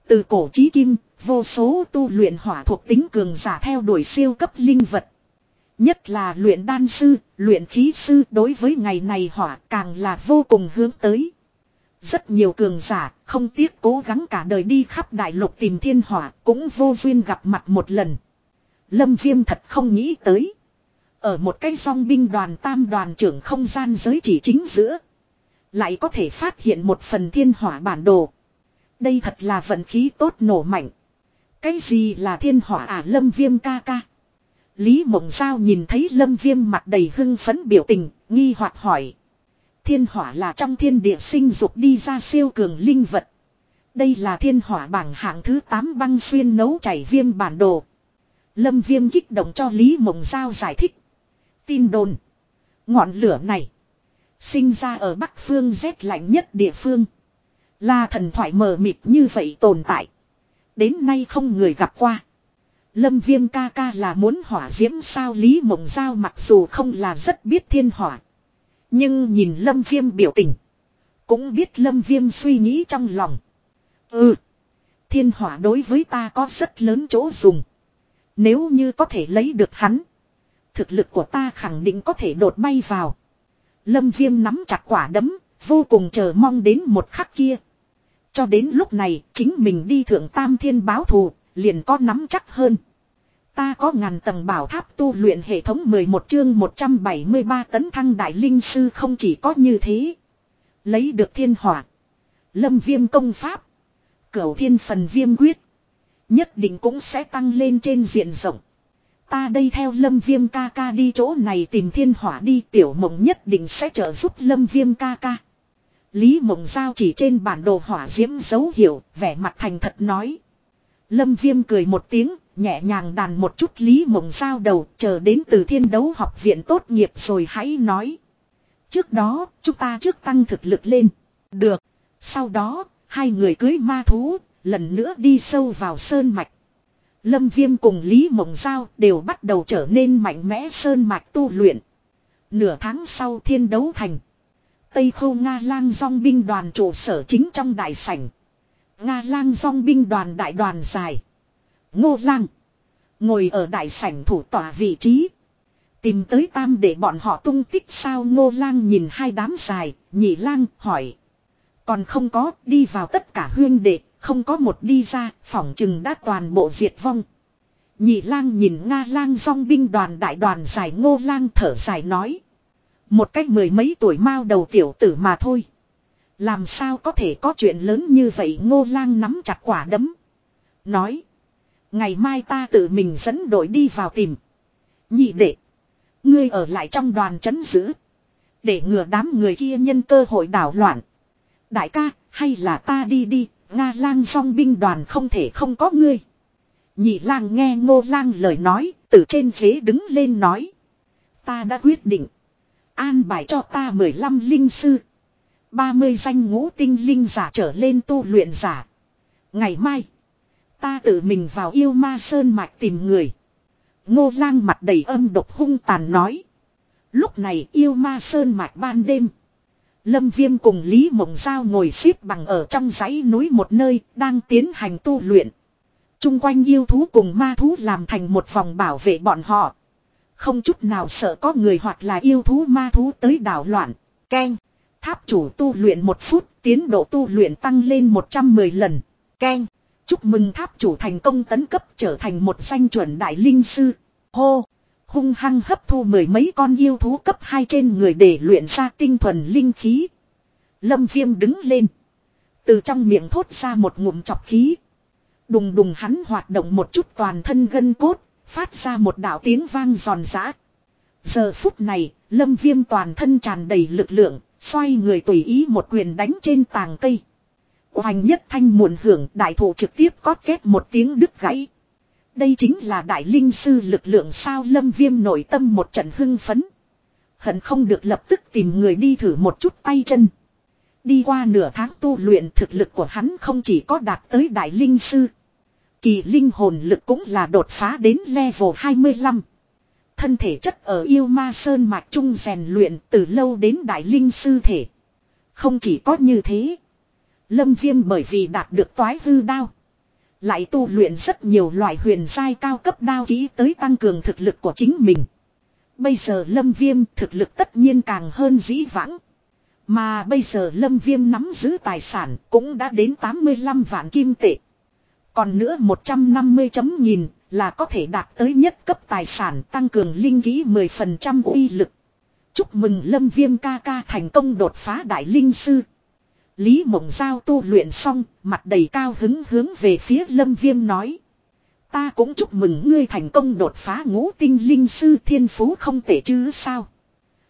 Speaker 1: Từ cổ chí kim, vô số tu luyện hỏa thuộc tính cường giả theo đuổi siêu cấp linh vật. Nhất là luyện đan sư, luyện khí sư đối với ngày này hỏa càng là vô cùng hướng tới. Rất nhiều cường giả không tiếc cố gắng cả đời đi khắp đại lục tìm thiên hỏa cũng vô duyên gặp mặt một lần. Lâm Viêm thật không nghĩ tới. Ở một cái song binh đoàn tam đoàn trưởng không gian giới chỉ chính giữa. Lại có thể phát hiện một phần thiên hỏa bản đồ. Đây thật là vận khí tốt nổ mạnh. Cái gì là thiên hỏa à lâm viêm ca ca? Lý mộng sao nhìn thấy lâm viêm mặt đầy hưng phấn biểu tình, nghi hoặc hỏi. Thiên hỏa là trong thiên địa sinh dục đi ra siêu cường linh vật. Đây là thiên hỏa bảng hạng thứ 8 băng xuyên nấu chảy viêm bản đồ. Lâm viêm kích động cho Lý Mộng Giao giải thích. Tin đồn. Ngọn lửa này. Sinh ra ở Bắc Phương rét lạnh nhất địa phương. Là thần thoại mờ mịt như vậy tồn tại. Đến nay không người gặp qua. Lâm viêm ca ca là muốn hỏa diễm sao Lý Mộng Giao mặc dù không là rất biết thiên hỏa. Nhưng nhìn Lâm viêm biểu tình. Cũng biết Lâm viêm suy nghĩ trong lòng. Ừ. Thiên hỏa đối với ta có rất lớn chỗ dùng. Nếu như có thể lấy được hắn. Thực lực của ta khẳng định có thể đột bay vào. Lâm viêm nắm chặt quả đấm. Vô cùng chờ mong đến một khắc kia. Cho đến lúc này, chính mình đi thượng tam thiên báo thù. Liền có nắm chắc hơn. Ta có ngàn tầng bảo tháp tu luyện hệ thống 11 chương 173 tấn thăng đại linh sư không chỉ có như thế. Lấy được thiên hỏa. Lâm viêm công pháp. Cửu thiên phần viêm quyết. Nhất định cũng sẽ tăng lên trên diện rộng. Ta đây theo lâm viêm ca ca đi chỗ này tìm thiên hỏa đi tiểu mộng nhất định sẽ trợ giúp lâm viêm ca ca. Lý mộng giao chỉ trên bản đồ hỏa diễm dấu hiệu, vẻ mặt thành thật nói. Lâm viêm cười một tiếng, nhẹ nhàng đàn một chút Lý mộng giao đầu, chờ đến từ thiên đấu học viện tốt nghiệp rồi hãy nói. Trước đó, chúng ta trước tăng thực lực lên. Được. Sau đó, hai người cưới ma thú, lần nữa đi sâu vào sơn mạch. Lâm Viêm cùng Lý Mộng Giao đều bắt đầu trở nên mạnh mẽ sơn mạch tu luyện. Nửa tháng sau thiên đấu thành. Tây Khâu Nga lang dòng binh đoàn trụ sở chính trong đại sảnh. Nga lang dòng binh đoàn đại đoàn dài. Ngô lang. Ngồi ở đại sảnh thủ tỏa vị trí. Tìm tới tam để bọn họ tung tích sao ngô lang nhìn hai đám dài, nhị lang hỏi. Còn không có, đi vào tất cả huyên đệ, không có một đi ra, phỏng chừng đã toàn bộ diệt vong. Nhị lang nhìn Nga lang song binh đoàn đại đoàn giải ngô lang thở dài nói. Một cách mười mấy tuổi mao đầu tiểu tử mà thôi. Làm sao có thể có chuyện lớn như vậy ngô lang nắm chặt quả đấm. Nói. Ngày mai ta tự mình dẫn đội đi vào tìm. Nhị đệ. Ngươi ở lại trong đoàn chấn giữ. Để ngừa đám người kia nhân cơ hội đảo loạn. Đại ca, hay là ta đi đi, Nga lang song binh đoàn không thể không có ngươi. Nhị lang nghe ngô lang lời nói, từ trên ghế đứng lên nói. Ta đã quyết định. An bài cho ta 15 linh sư. 30 danh ngũ tinh linh giả trở lên tu luyện giả. Ngày mai. Ta tự mình vào yêu ma sơn mạch tìm người. Ngô lang mặt đầy âm độc hung tàn nói. Lúc này yêu ma sơn mạch ban đêm. Lâm Viêm cùng Lý Mộng Giao ngồi xếp bằng ở trong dãy núi một nơi, đang tiến hành tu luyện. Trung quanh yêu thú cùng ma thú làm thành một vòng bảo vệ bọn họ. Không chút nào sợ có người hoặc là yêu thú ma thú tới đảo loạn. Ken. Tháp chủ tu luyện một phút, tiến độ tu luyện tăng lên 110 lần. Ken. Chúc mừng tháp chủ thành công tấn cấp trở thành một danh chuẩn đại linh sư. Hô hung hăng hấp thu mười mấy con yêu thú cấp hai trên người để luyện ra tinh thuần linh khí. Lâm viêm đứng lên. Từ trong miệng thốt ra một ngụm chọc khí. Đùng đùng hắn hoạt động một chút toàn thân gân cốt, phát ra một đạo tiếng vang giòn giã. Giờ phút này, lâm viêm toàn thân tràn đầy lực lượng, xoay người tùy ý một quyền đánh trên tàng cây. Hoành nhất thanh muộn hưởng, đại thủ trực tiếp có kết một tiếng đứt gãy. Đây chính là đại linh sư lực lượng sao lâm viêm nội tâm một trận hưng phấn. Hận không được lập tức tìm người đi thử một chút tay chân. Đi qua nửa tháng tu luyện, thực lực của hắn không chỉ có đạt tới đại linh sư. Kỳ linh hồn lực cũng là đột phá đến level 25. Thân thể chất ở yêu ma sơn mạch trung rèn luyện từ lâu đến đại linh sư thể. Không chỉ có như thế. Lâm viêm bởi vì đạt được toái hư đao. Lại tu luyện rất nhiều loại huyền giai cao cấp đao ký tới tăng cường thực lực của chính mình. Bây giờ lâm viêm thực lực tất nhiên càng hơn dĩ vãng. Mà bây giờ lâm viêm nắm giữ tài sản cũng đã đến 85 vạn kim tệ. Còn nữa 150 chấm nghìn là có thể đạt tới nhất cấp tài sản tăng cường linh ký 10% uy lực. Chúc mừng Lâm Viêm ca ca thành công đột phá đại linh sư. Lý Mộng Giao tu luyện xong, mặt đầy cao hứng hướng về phía Lâm Viêm nói. Ta cũng chúc mừng ngươi thành công đột phá ngũ tinh linh sư thiên phú không tệ chứ sao.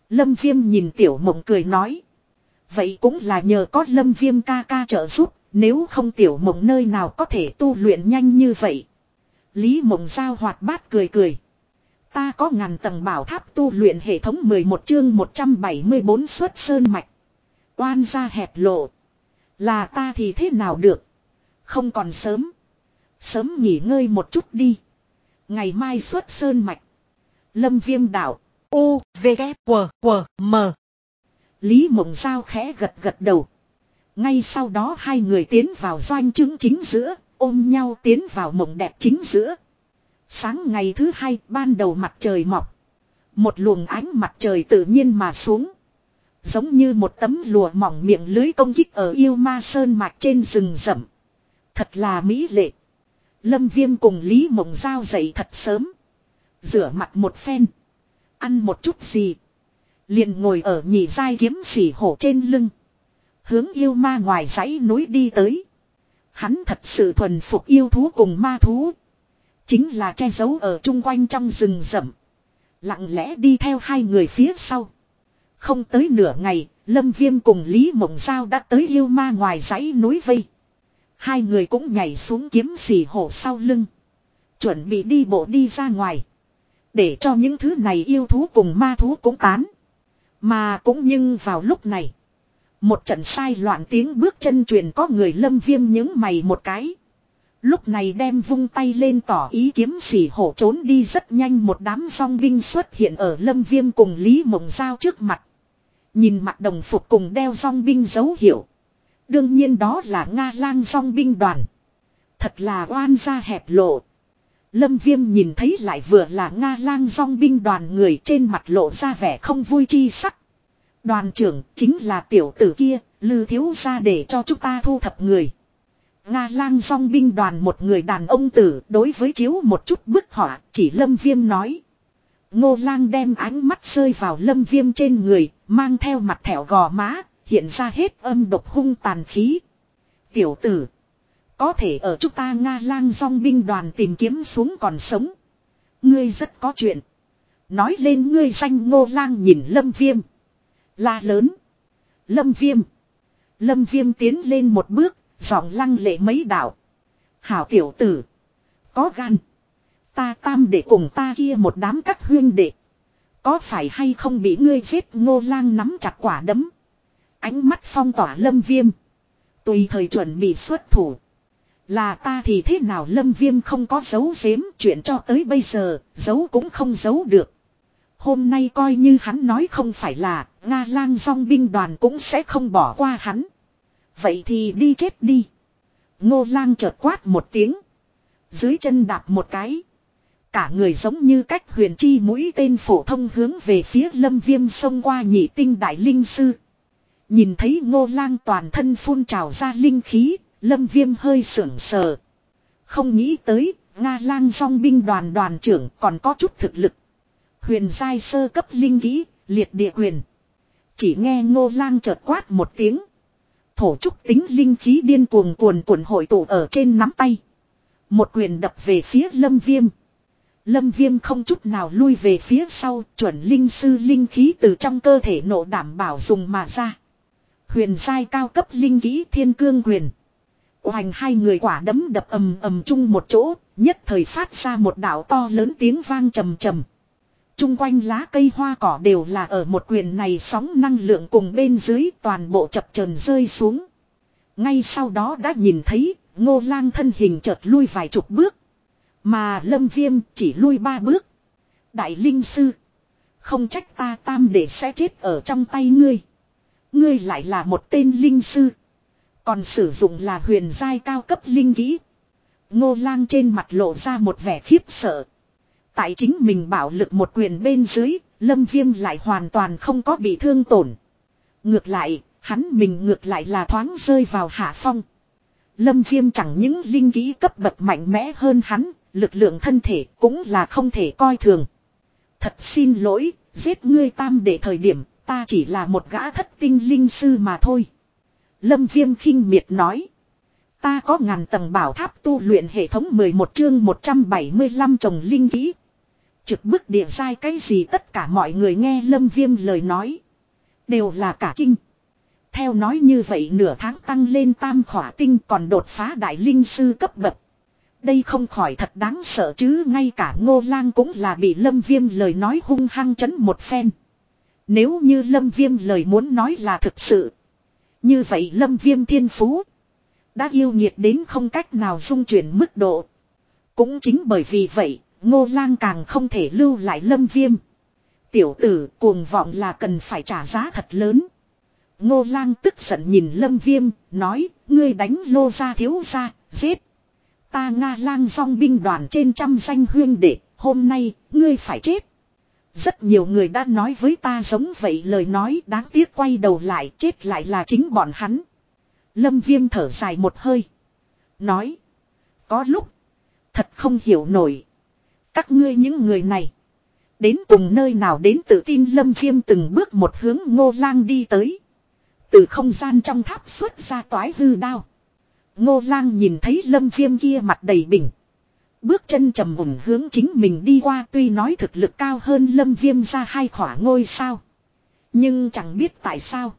Speaker 1: Lâm Viêm nhìn Tiểu Mộng cười nói. Vậy cũng là nhờ có Lâm Viêm ca ca trợ giúp, nếu không Tiểu Mộng nơi nào có thể tu luyện nhanh như vậy. Lý Mộng Giao hoạt bát cười cười. Ta có ngàn tầng bảo tháp tu luyện hệ thống 11 chương 174 xuất sơn mạch. Oan ra hẹp lộ. Là ta thì thế nào được. Không còn sớm. Sớm nghỉ ngơi một chút đi. Ngày mai xuất sơn mạch. Lâm viêm đảo. U, V, K, W, W, M. Lý mộng giao khẽ gật gật đầu. Ngay sau đó hai người tiến vào doanh chứng chính giữa, ôm nhau tiến vào mộng đẹp chính giữa. Sáng ngày thứ hai ban đầu mặt trời mọc. Một luồng ánh mặt trời tự nhiên mà xuống. Giống như một tấm lùa mỏng miệng lưới công kích ở yêu ma sơn mạch trên rừng rậm. Thật là mỹ lệ. Lâm Viêm cùng Lý Mộng Giao dậy thật sớm. Rửa mặt một phen. Ăn một chút gì. liền ngồi ở nhị dai kiếm xỉ hổ trên lưng. Hướng yêu ma ngoài dãy núi đi tới. Hắn thật sự thuần phục yêu thú cùng ma thú. Chính là che giấu ở chung quanh trong rừng rậm. Lặng lẽ đi theo hai người phía sau. Không tới nửa ngày, Lâm Viêm cùng Lý Mộng Giao đã tới yêu ma ngoài dãy núi vây. Hai người cũng nhảy xuống kiếm xì hổ sau lưng. Chuẩn bị đi bộ đi ra ngoài. Để cho những thứ này yêu thú cùng ma thú cũng tán. Mà cũng nhưng vào lúc này. Một trận sai loạn tiếng bước chân truyền có người lâm viêm những mày một cái. Lúc này đem vung tay lên tỏ ý kiếm xỉ hổ trốn đi rất nhanh một đám song binh xuất hiện ở lâm viêm cùng Lý Mộng Giao trước mặt. Nhìn mặt đồng phục cùng đeo song binh dấu hiệu. Đương nhiên đó là Nga lang song binh đoàn. Thật là oan ra hẹp lộ. Lâm Viêm nhìn thấy lại vừa là Nga lang song binh đoàn người trên mặt lộ ra vẻ không vui chi sắc. Đoàn trưởng chính là tiểu tử kia, lư thiếu ra để cho chúng ta thu thập người. Nga lang song binh đoàn một người đàn ông tử đối với chiếu một chút bức họa chỉ lâm viêm nói. Ngô lang đem ánh mắt rơi vào lâm viêm trên người, mang theo mặt thẻo gò má, hiện ra hết âm độc hung tàn khí. Tiểu tử, có thể ở chúng ta Nga lang song binh đoàn tìm kiếm xuống còn sống. Ngươi rất có chuyện. Nói lên ngươi danh ngô lang nhìn lâm viêm. La lớn. Lâm viêm. Lâm viêm tiến lên một bước, giọng lăng lệ mấy đảo Hảo tiểu tử. Có gan. Ta tam để cùng ta kia một đám các huyên đệ. Có phải hay không bị ngươi giết ngô lang nắm chặt quả đấm. Ánh mắt phong tỏa lâm viêm. Tùy thời chuẩn bị xuất thủ. Là ta thì thế nào lâm viêm không có dấu giếm chuyện cho tới bây giờ, giấu cũng không giấu được. Hôm nay coi như hắn nói không phải là, Nga lang song binh đoàn cũng sẽ không bỏ qua hắn. Vậy thì đi chết đi. Ngô lang chợt quát một tiếng. Dưới chân đạp một cái. Cả người giống như cách huyền chi mũi tên phổ thông hướng về phía lâm viêm sông qua nhị tinh đại linh sư. Nhìn thấy ngô lang toàn thân phun trào ra linh khí, lâm viêm hơi sưởng sờ. Không nghĩ tới, Nga lang song binh đoàn đoàn trưởng còn có chút thực lực. Huyền giai sơ cấp linh kỹ, liệt địa quyền. Chỉ nghe ngô lang chợt quát một tiếng. Thổ trúc tính linh khí điên cuồng cuồn cuộn hội tụ ở trên nắm tay. Một quyền đập về phía lâm viêm. Lâm viêm không chút nào lui về phía sau, chuẩn linh sư linh khí từ trong cơ thể nộ đảm bảo dùng mà ra. Huyền sai cao cấp linh kỹ thiên cương quyền. Hoành hai người quả đấm đập ầm ầm chung một chỗ, nhất thời phát ra một đảo to lớn tiếng vang trầm trầm. Trung quanh lá cây hoa cỏ đều là ở một quyền này sóng năng lượng cùng bên dưới toàn bộ chập trần rơi xuống. Ngay sau đó đã nhìn thấy ngô lang thân hình chợt lui vài chục bước. Mà lâm viêm chỉ lui ba bước. Đại linh sư. Không trách ta tam để sẽ chết ở trong tay ngươi. Ngươi lại là một tên linh sư. Còn sử dụng là huyền giai cao cấp linh kỹ. Ngô lang trên mặt lộ ra một vẻ khiếp sợ. Tại chính mình bảo lực một quyền bên dưới, lâm viêm lại hoàn toàn không có bị thương tổn. Ngược lại, hắn mình ngược lại là thoáng rơi vào hạ phong. Lâm viêm chẳng những linh kỹ cấp bậc mạnh mẽ hơn hắn, lực lượng thân thể cũng là không thể coi thường. Thật xin lỗi, giết ngươi tam để thời điểm, ta chỉ là một gã thất tinh linh sư mà thôi. Lâm Viêm khinh miệt nói. Ta có ngàn tầng bảo tháp tu luyện hệ thống 11 chương 175 trồng linh kỹ. Trực bức địa sai cái gì tất cả mọi người nghe Lâm Viêm lời nói. Đều là cả kinh. Theo nói như vậy nửa tháng tăng lên tam khỏa tinh còn đột phá đại linh sư cấp bậc. Đây không khỏi thật đáng sợ chứ ngay cả ngô lang cũng là bị lâm viêm lời nói hung hăng chấn một phen. Nếu như lâm viêm lời muốn nói là thực sự. Như vậy lâm viêm thiên phú. Đã yêu nhiệt đến không cách nào dung chuyển mức độ. Cũng chính bởi vì vậy, ngô lang càng không thể lưu lại lâm viêm. Tiểu tử cuồng vọng là cần phải trả giá thật lớn. Ngô lang tức giận nhìn lâm viêm, nói, ngươi đánh lô ra thiếu ra, giết. Ta Nga lang song binh đoàn trên trăm danh huyên đệ, hôm nay, ngươi phải chết. Rất nhiều người đã nói với ta giống vậy lời nói đáng tiếc quay đầu lại chết lại là chính bọn hắn. Lâm viêm thở dài một hơi. Nói. Có lúc. Thật không hiểu nổi. Các ngươi những người này. Đến cùng nơi nào đến tự tin lâm viêm từng bước một hướng ngô lang đi tới. Từ không gian trong tháp xuất ra toái hư đao. Ngô lang nhìn thấy lâm viêm kia mặt đầy bình. Bước chân trầm ủng hướng chính mình đi qua tuy nói thực lực cao hơn lâm viêm ra hai khỏa ngôi sao. Nhưng chẳng biết tại sao.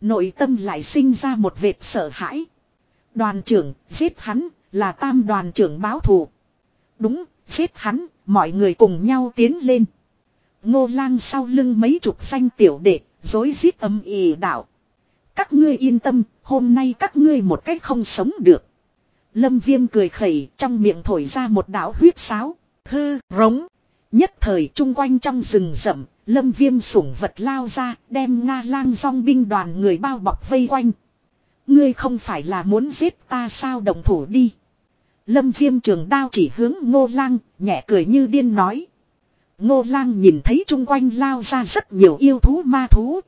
Speaker 1: Nội tâm lại sinh ra một vệt sợ hãi. Đoàn trưởng, giết hắn, là tam đoàn trưởng báo thù. Đúng, giết hắn, mọi người cùng nhau tiến lên. Ngô lang sau lưng mấy chục danh tiểu đệ, dối giết âm ỉ đạo. Các ngươi yên tâm, hôm nay các ngươi một cách không sống được. Lâm viêm cười khẩy trong miệng thổi ra một đảo huyết sáo. Hư, rống. Nhất thời chung quanh trong rừng rậm, lâm viêm sủng vật lao ra, đem Nga lang song binh đoàn người bao bọc vây quanh. Ngươi không phải là muốn giết ta sao đồng thủ đi. Lâm viêm trường đao chỉ hướng ngô lang, nhẹ cười như điên nói. Ngô lang nhìn thấy chung quanh lao ra rất nhiều yêu thú ma thú.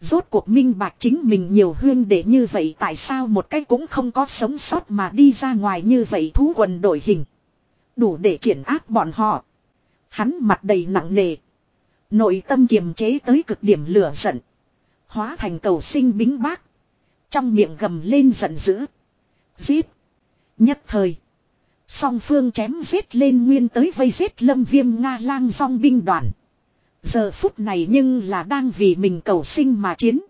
Speaker 1: Rốt cuộc minh bạc chính mình nhiều huyên để như vậy tại sao một cái cũng không có sống sót mà đi ra ngoài như vậy thú quần đổi hình. Đủ để triển áp bọn họ. Hắn mặt đầy nặng nề. Nội tâm kiềm chế tới cực điểm lửa giận. Hóa thành cầu sinh bính bác. Trong miệng gầm lên giận dữ. Giết. Nhất thời. Song phương chém giết lên nguyên tới vây giết lâm viêm Nga lang song binh đoàn. Giờ phút này nhưng là đang vì mình cầu sinh mà chiến.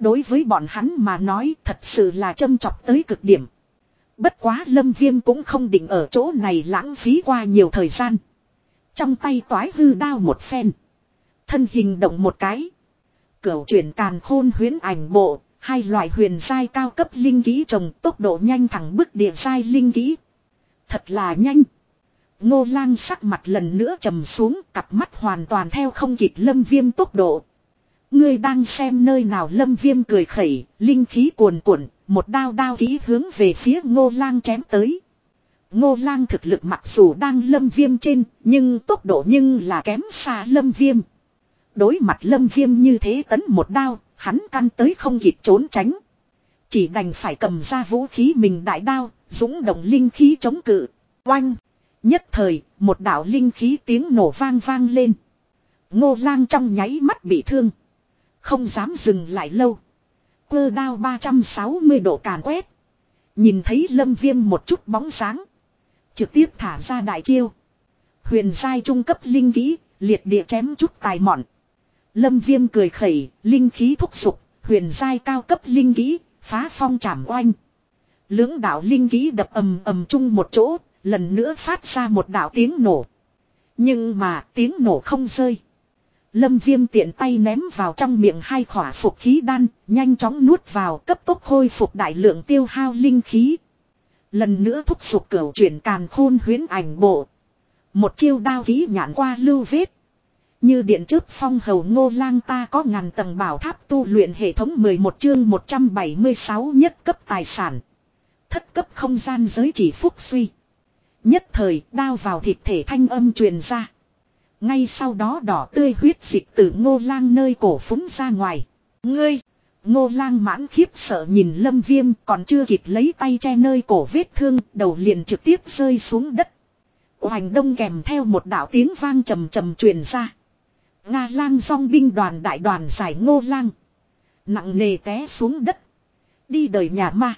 Speaker 1: Đối với bọn hắn mà nói thật sự là châm chọc tới cực điểm. Bất quá lâm viêm cũng không định ở chỗ này lãng phí qua nhiều thời gian. Trong tay toái hư đao một phen. Thân hình động một cái. Cửu chuyển càn khôn huyến ảnh bộ. Hai loại huyền dai cao cấp linh kỹ trồng tốc độ nhanh thẳng bức địa dai linh kỹ. Thật là nhanh. Ngô lang sắc mặt lần nữa trầm xuống cặp mắt hoàn toàn theo không kịp lâm viêm tốc độ. Ngươi đang xem nơi nào lâm viêm cười khẩy, linh khí cuồn cuộn, một đao đao khí hướng về phía ngô lang chém tới. Ngô lang thực lực mặc dù đang lâm viêm trên, nhưng tốc độ nhưng là kém xa lâm viêm. Đối mặt lâm viêm như thế tấn một đao, hắn căn tới không kịp trốn tránh. Chỉ đành phải cầm ra vũ khí mình đại đao, dũng động linh khí chống cự. Oanh! Nhất thời, một đạo linh khí tiếng nổ vang vang lên. Ngô lang trong nháy mắt bị thương. Không dám dừng lại lâu. Cơ đao 360 độ càn quét. Nhìn thấy lâm viêm một chút bóng sáng. Trực tiếp thả ra đại chiêu. Huyền Sai trung cấp linh khí, liệt địa chém chút tài mọn. Lâm viêm cười khẩy, linh khí thúc sục, huyền Sai cao cấp linh khí, phá phong chảm oanh. Lưỡng đạo linh khí đập ầm ầm chung một chỗ, lần nữa phát ra một đạo tiếng nổ. Nhưng mà tiếng nổ không rơi. Lâm viêm tiện tay ném vào trong miệng hai khỏa phục khí đan, nhanh chóng nuốt vào cấp tốc khôi phục đại lượng tiêu hao linh khí. Lần nữa thúc sụp cửu chuyển càn khôn huyến ảnh bộ. Một chiêu đao khí nhãn qua lưu vết. Như điện trước phong hầu ngô lang ta có ngàn tầng bảo tháp tu luyện hệ thống 11 chương 176 nhất cấp tài sản. Thất cấp không gian giới chỉ phúc suy. Nhất thời, đao vào thịt thể thanh âm truyền ra. Ngay sau đó đỏ tươi huyết dịch từ ngô lang nơi cổ phúng ra ngoài. Ngươi! Ngô lang mãn khiếp sợ nhìn lâm viêm còn chưa kịp lấy tay che nơi cổ vết thương, đầu liền trực tiếp rơi xuống đất. Hoành đông kèm theo một đạo tiếng vang trầm trầm truyền ra. Nga lang song binh đoàn đại đoàn giải ngô lang. Nặng nề té xuống đất. Đi đời nhà ma.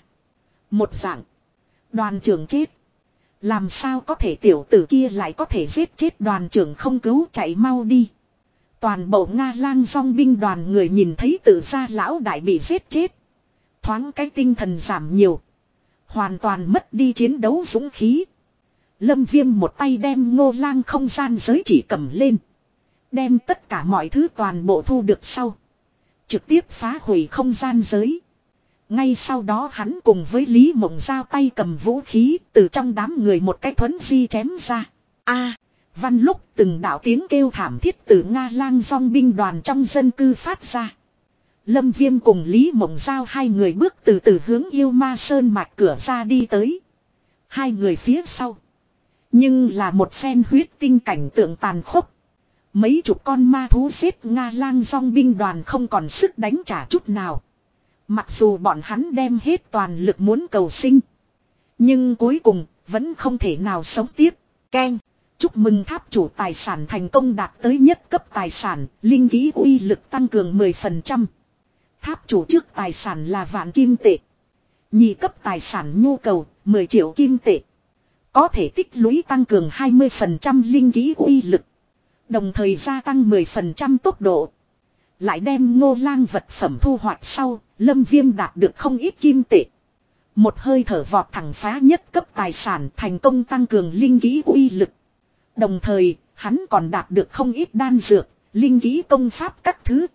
Speaker 1: Một dạng. Đoàn trưởng chết. Làm sao có thể tiểu tử kia lại có thể giết chết đoàn trưởng không cứu chạy mau đi. Toàn bộ Nga lang song binh đoàn người nhìn thấy tự gia lão đại bị giết chết. Thoáng cái tinh thần giảm nhiều. Hoàn toàn mất đi chiến đấu dũng khí. Lâm viêm một tay đem ngô lang không gian giới chỉ cầm lên. Đem tất cả mọi thứ toàn bộ thu được sau. Trực tiếp phá hủy không gian giới. Ngay sau đó hắn cùng với Lý Mộng giao tay cầm vũ khí, từ trong đám người một cái thuấn di chém ra. a, văn lúc từng đạo tiếng kêu thảm thiết từ Nga lang song binh đoàn trong dân cư phát ra. Lâm Viêm cùng Lý Mộng Giao hai người bước từ từ hướng yêu ma sơn mạch cửa ra đi tới. Hai người phía sau. Nhưng là một phen huyết tinh cảnh tượng tàn khốc. Mấy chục con ma thú xếp Nga lang song binh đoàn không còn sức đánh trả chút nào. Mặc dù bọn hắn đem hết toàn lực muốn cầu sinh. Nhưng cuối cùng vẫn không thể nào sống tiếp. Ken. Chúc mừng tháp chủ tài sản thành công đạt tới nhất cấp tài sản, linh ký uy lực tăng cường 10%. Tháp chủ trước tài sản là vạn kim tệ. Nhị cấp tài sản nhu cầu 10 triệu kim tệ. Có thể tích lũy tăng cường 20% linh ký uy lực. Đồng thời gia tăng 10% tốc độ. Lại đem ngô lang vật phẩm thu hoạch sau, lâm viêm đạt được không ít kim tệ. Một hơi thở vọt thẳng phá nhất cấp tài sản thành công tăng cường linh ký uy lực. Đồng thời, hắn còn đạt được không ít đan dược, linh ký công pháp các thứ.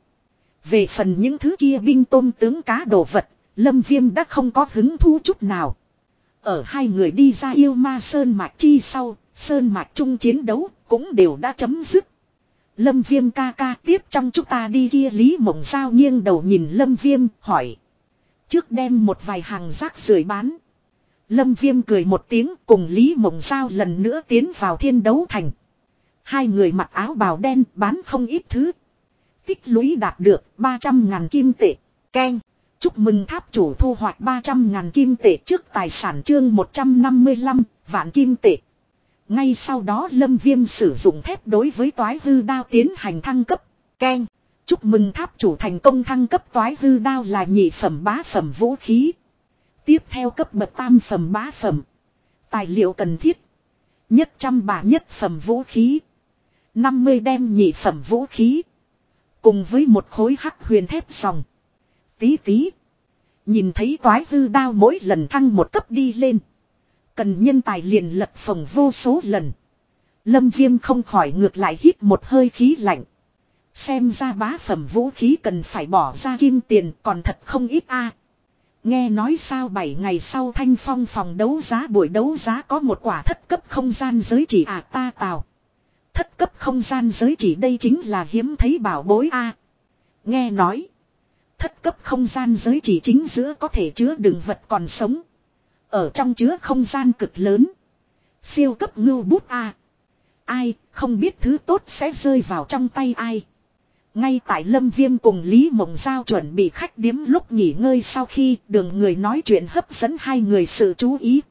Speaker 1: Về phần những thứ kia binh tôm tướng cá đồ vật, Lâm Viêm đã không có hứng thú chút nào. Ở hai người đi ra yêu ma Sơn Mạch Chi sau, Sơn Mạch Trung chiến đấu cũng đều đã chấm dứt. Lâm Viêm ca ca tiếp trong chúng ta đi kia Lý Mộng Giao nghiêng đầu nhìn Lâm Viêm, hỏi. Trước đem một vài hàng rác rưởi bán. Lâm Viêm cười một tiếng, cùng Lý Mộng Giao lần nữa tiến vào thiên đấu thành. Hai người mặc áo bào đen, bán không ít thứ. Tích lũy đạt được 300 ngàn kim tệ. Ken. Chúc mừng tháp chủ thu hoạch 300 ngàn kim tệ trước tài sản chương 155 vạn kim tệ. Ngay sau đó Lâm Viêm sử dụng thép đối với toái hư đao tiến hành thăng cấp. Ken. Chúc mừng tháp chủ thành công thăng cấp toái hư đao là nhị phẩm bá phẩm vũ khí. Tiếp theo cấp bậc tam phẩm bá phẩm. Tài liệu cần thiết. Nhất trăm bả nhất phẩm vũ khí. 50 đem nhị phẩm vũ khí. Cùng với một khối hắc huyền thép dòng. Tí tí. Nhìn thấy toái hư đao mỗi lần thăng một cấp đi lên. Cần nhân tài liền lật phòng vô số lần. Lâm viêm không khỏi ngược lại hít một hơi khí lạnh. Xem ra bá phẩm vũ khí cần phải bỏ ra kim tiền còn thật không ít a Nghe nói sao 7 ngày sau thanh phong phòng đấu giá buổi đấu giá có một quả thất cấp không gian giới chỉ à ta tào. Thất cấp không gian giới chỉ đây chính là hiếm thấy bảo bối a Nghe nói. Thất cấp không gian giới chỉ chính giữa có thể chứa đựng vật còn sống. Ở trong chứa không gian cực lớn. Siêu cấp ngưu bút a Ai không biết thứ tốt sẽ rơi vào trong tay ai. Ngay tại Lâm Viêm cùng Lý Mộng Giao chuẩn bị khách điếm lúc nghỉ ngơi sau khi đường người nói chuyện hấp dẫn hai người sự chú ý.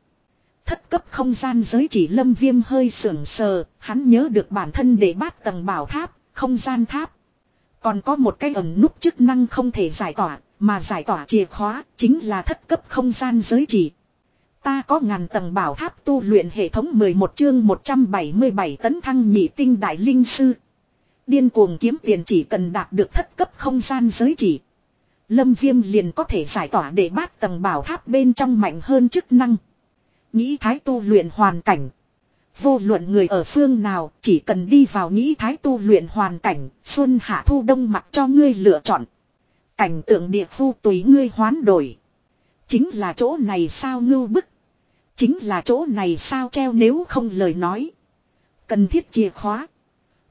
Speaker 1: Thất cấp không gian giới chỉ Lâm Viêm hơi sưởng sờ, hắn nhớ được bản thân để bát tầng bảo tháp, không gian tháp. Còn có một cái ẩn nút chức năng không thể giải tỏa, mà giải tỏa chìa khóa chính là thất cấp không gian giới chỉ. Ta có ngàn tầng bảo tháp tu luyện hệ thống 11 chương 177 tấn thăng nhị tinh đại linh sư. Điên cuồng kiếm tiền chỉ cần đạt được thất cấp không gian giới chỉ. Lâm viêm liền có thể giải tỏa để bát tầng bảo tháp bên trong mạnh hơn chức năng. Nghĩ thái tu luyện hoàn cảnh. Vô luận người ở phương nào chỉ cần đi vào nghĩ thái tu luyện hoàn cảnh, xuân hạ thu đông mặc cho ngươi lựa chọn. Cảnh tượng địa phu tùy ngươi hoán đổi. Chính là chỗ này sao ngưu bức. Chính là chỗ này sao treo nếu không lời nói. Cần thiết chìa khóa.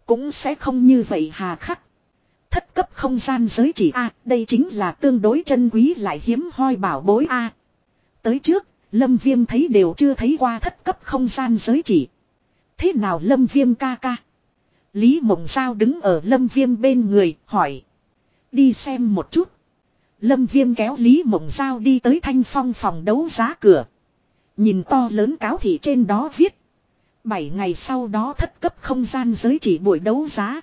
Speaker 1: Cũng sẽ không như vậy hà khắc. Thất cấp không gian giới chỉ A, đây chính là tương đối chân quý lại hiếm hoi bảo bối A. Tới trước, Lâm Viêm thấy đều chưa thấy qua thất cấp không gian giới chỉ. Thế nào Lâm Viêm ca ca? Lý Mộng Giao đứng ở Lâm Viêm bên người, hỏi. Đi xem một chút. Lâm Viêm kéo Lý Mộng Giao đi tới thanh phong phòng đấu giá cửa. Nhìn to lớn cáo thị trên đó viết. Bảy ngày sau đó thất cấp không gian giới chỉ buổi đấu giá.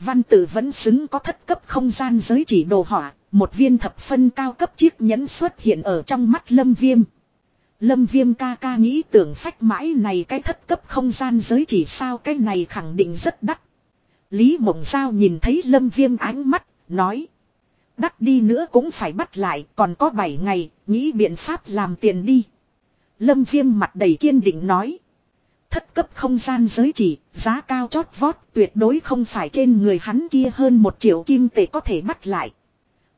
Speaker 1: Văn tử vẫn xứng có thất cấp không gian giới chỉ đồ họa, một viên thập phân cao cấp chiếc nhẫn xuất hiện ở trong mắt lâm viêm. Lâm viêm ca ca nghĩ tưởng phách mãi này cái thất cấp không gian giới chỉ sao cái này khẳng định rất đắt. Lý Mộng Giao nhìn thấy lâm viêm ánh mắt, nói. Đắt đi nữa cũng phải bắt lại, còn có 7 ngày, nghĩ biện pháp làm tiền đi. Lâm viêm mặt đầy kiên định nói. Thất cấp không gian giới chỉ, giá cao chót vót, tuyệt đối không phải trên người hắn kia hơn một triệu kim tệ có thể bắt lại.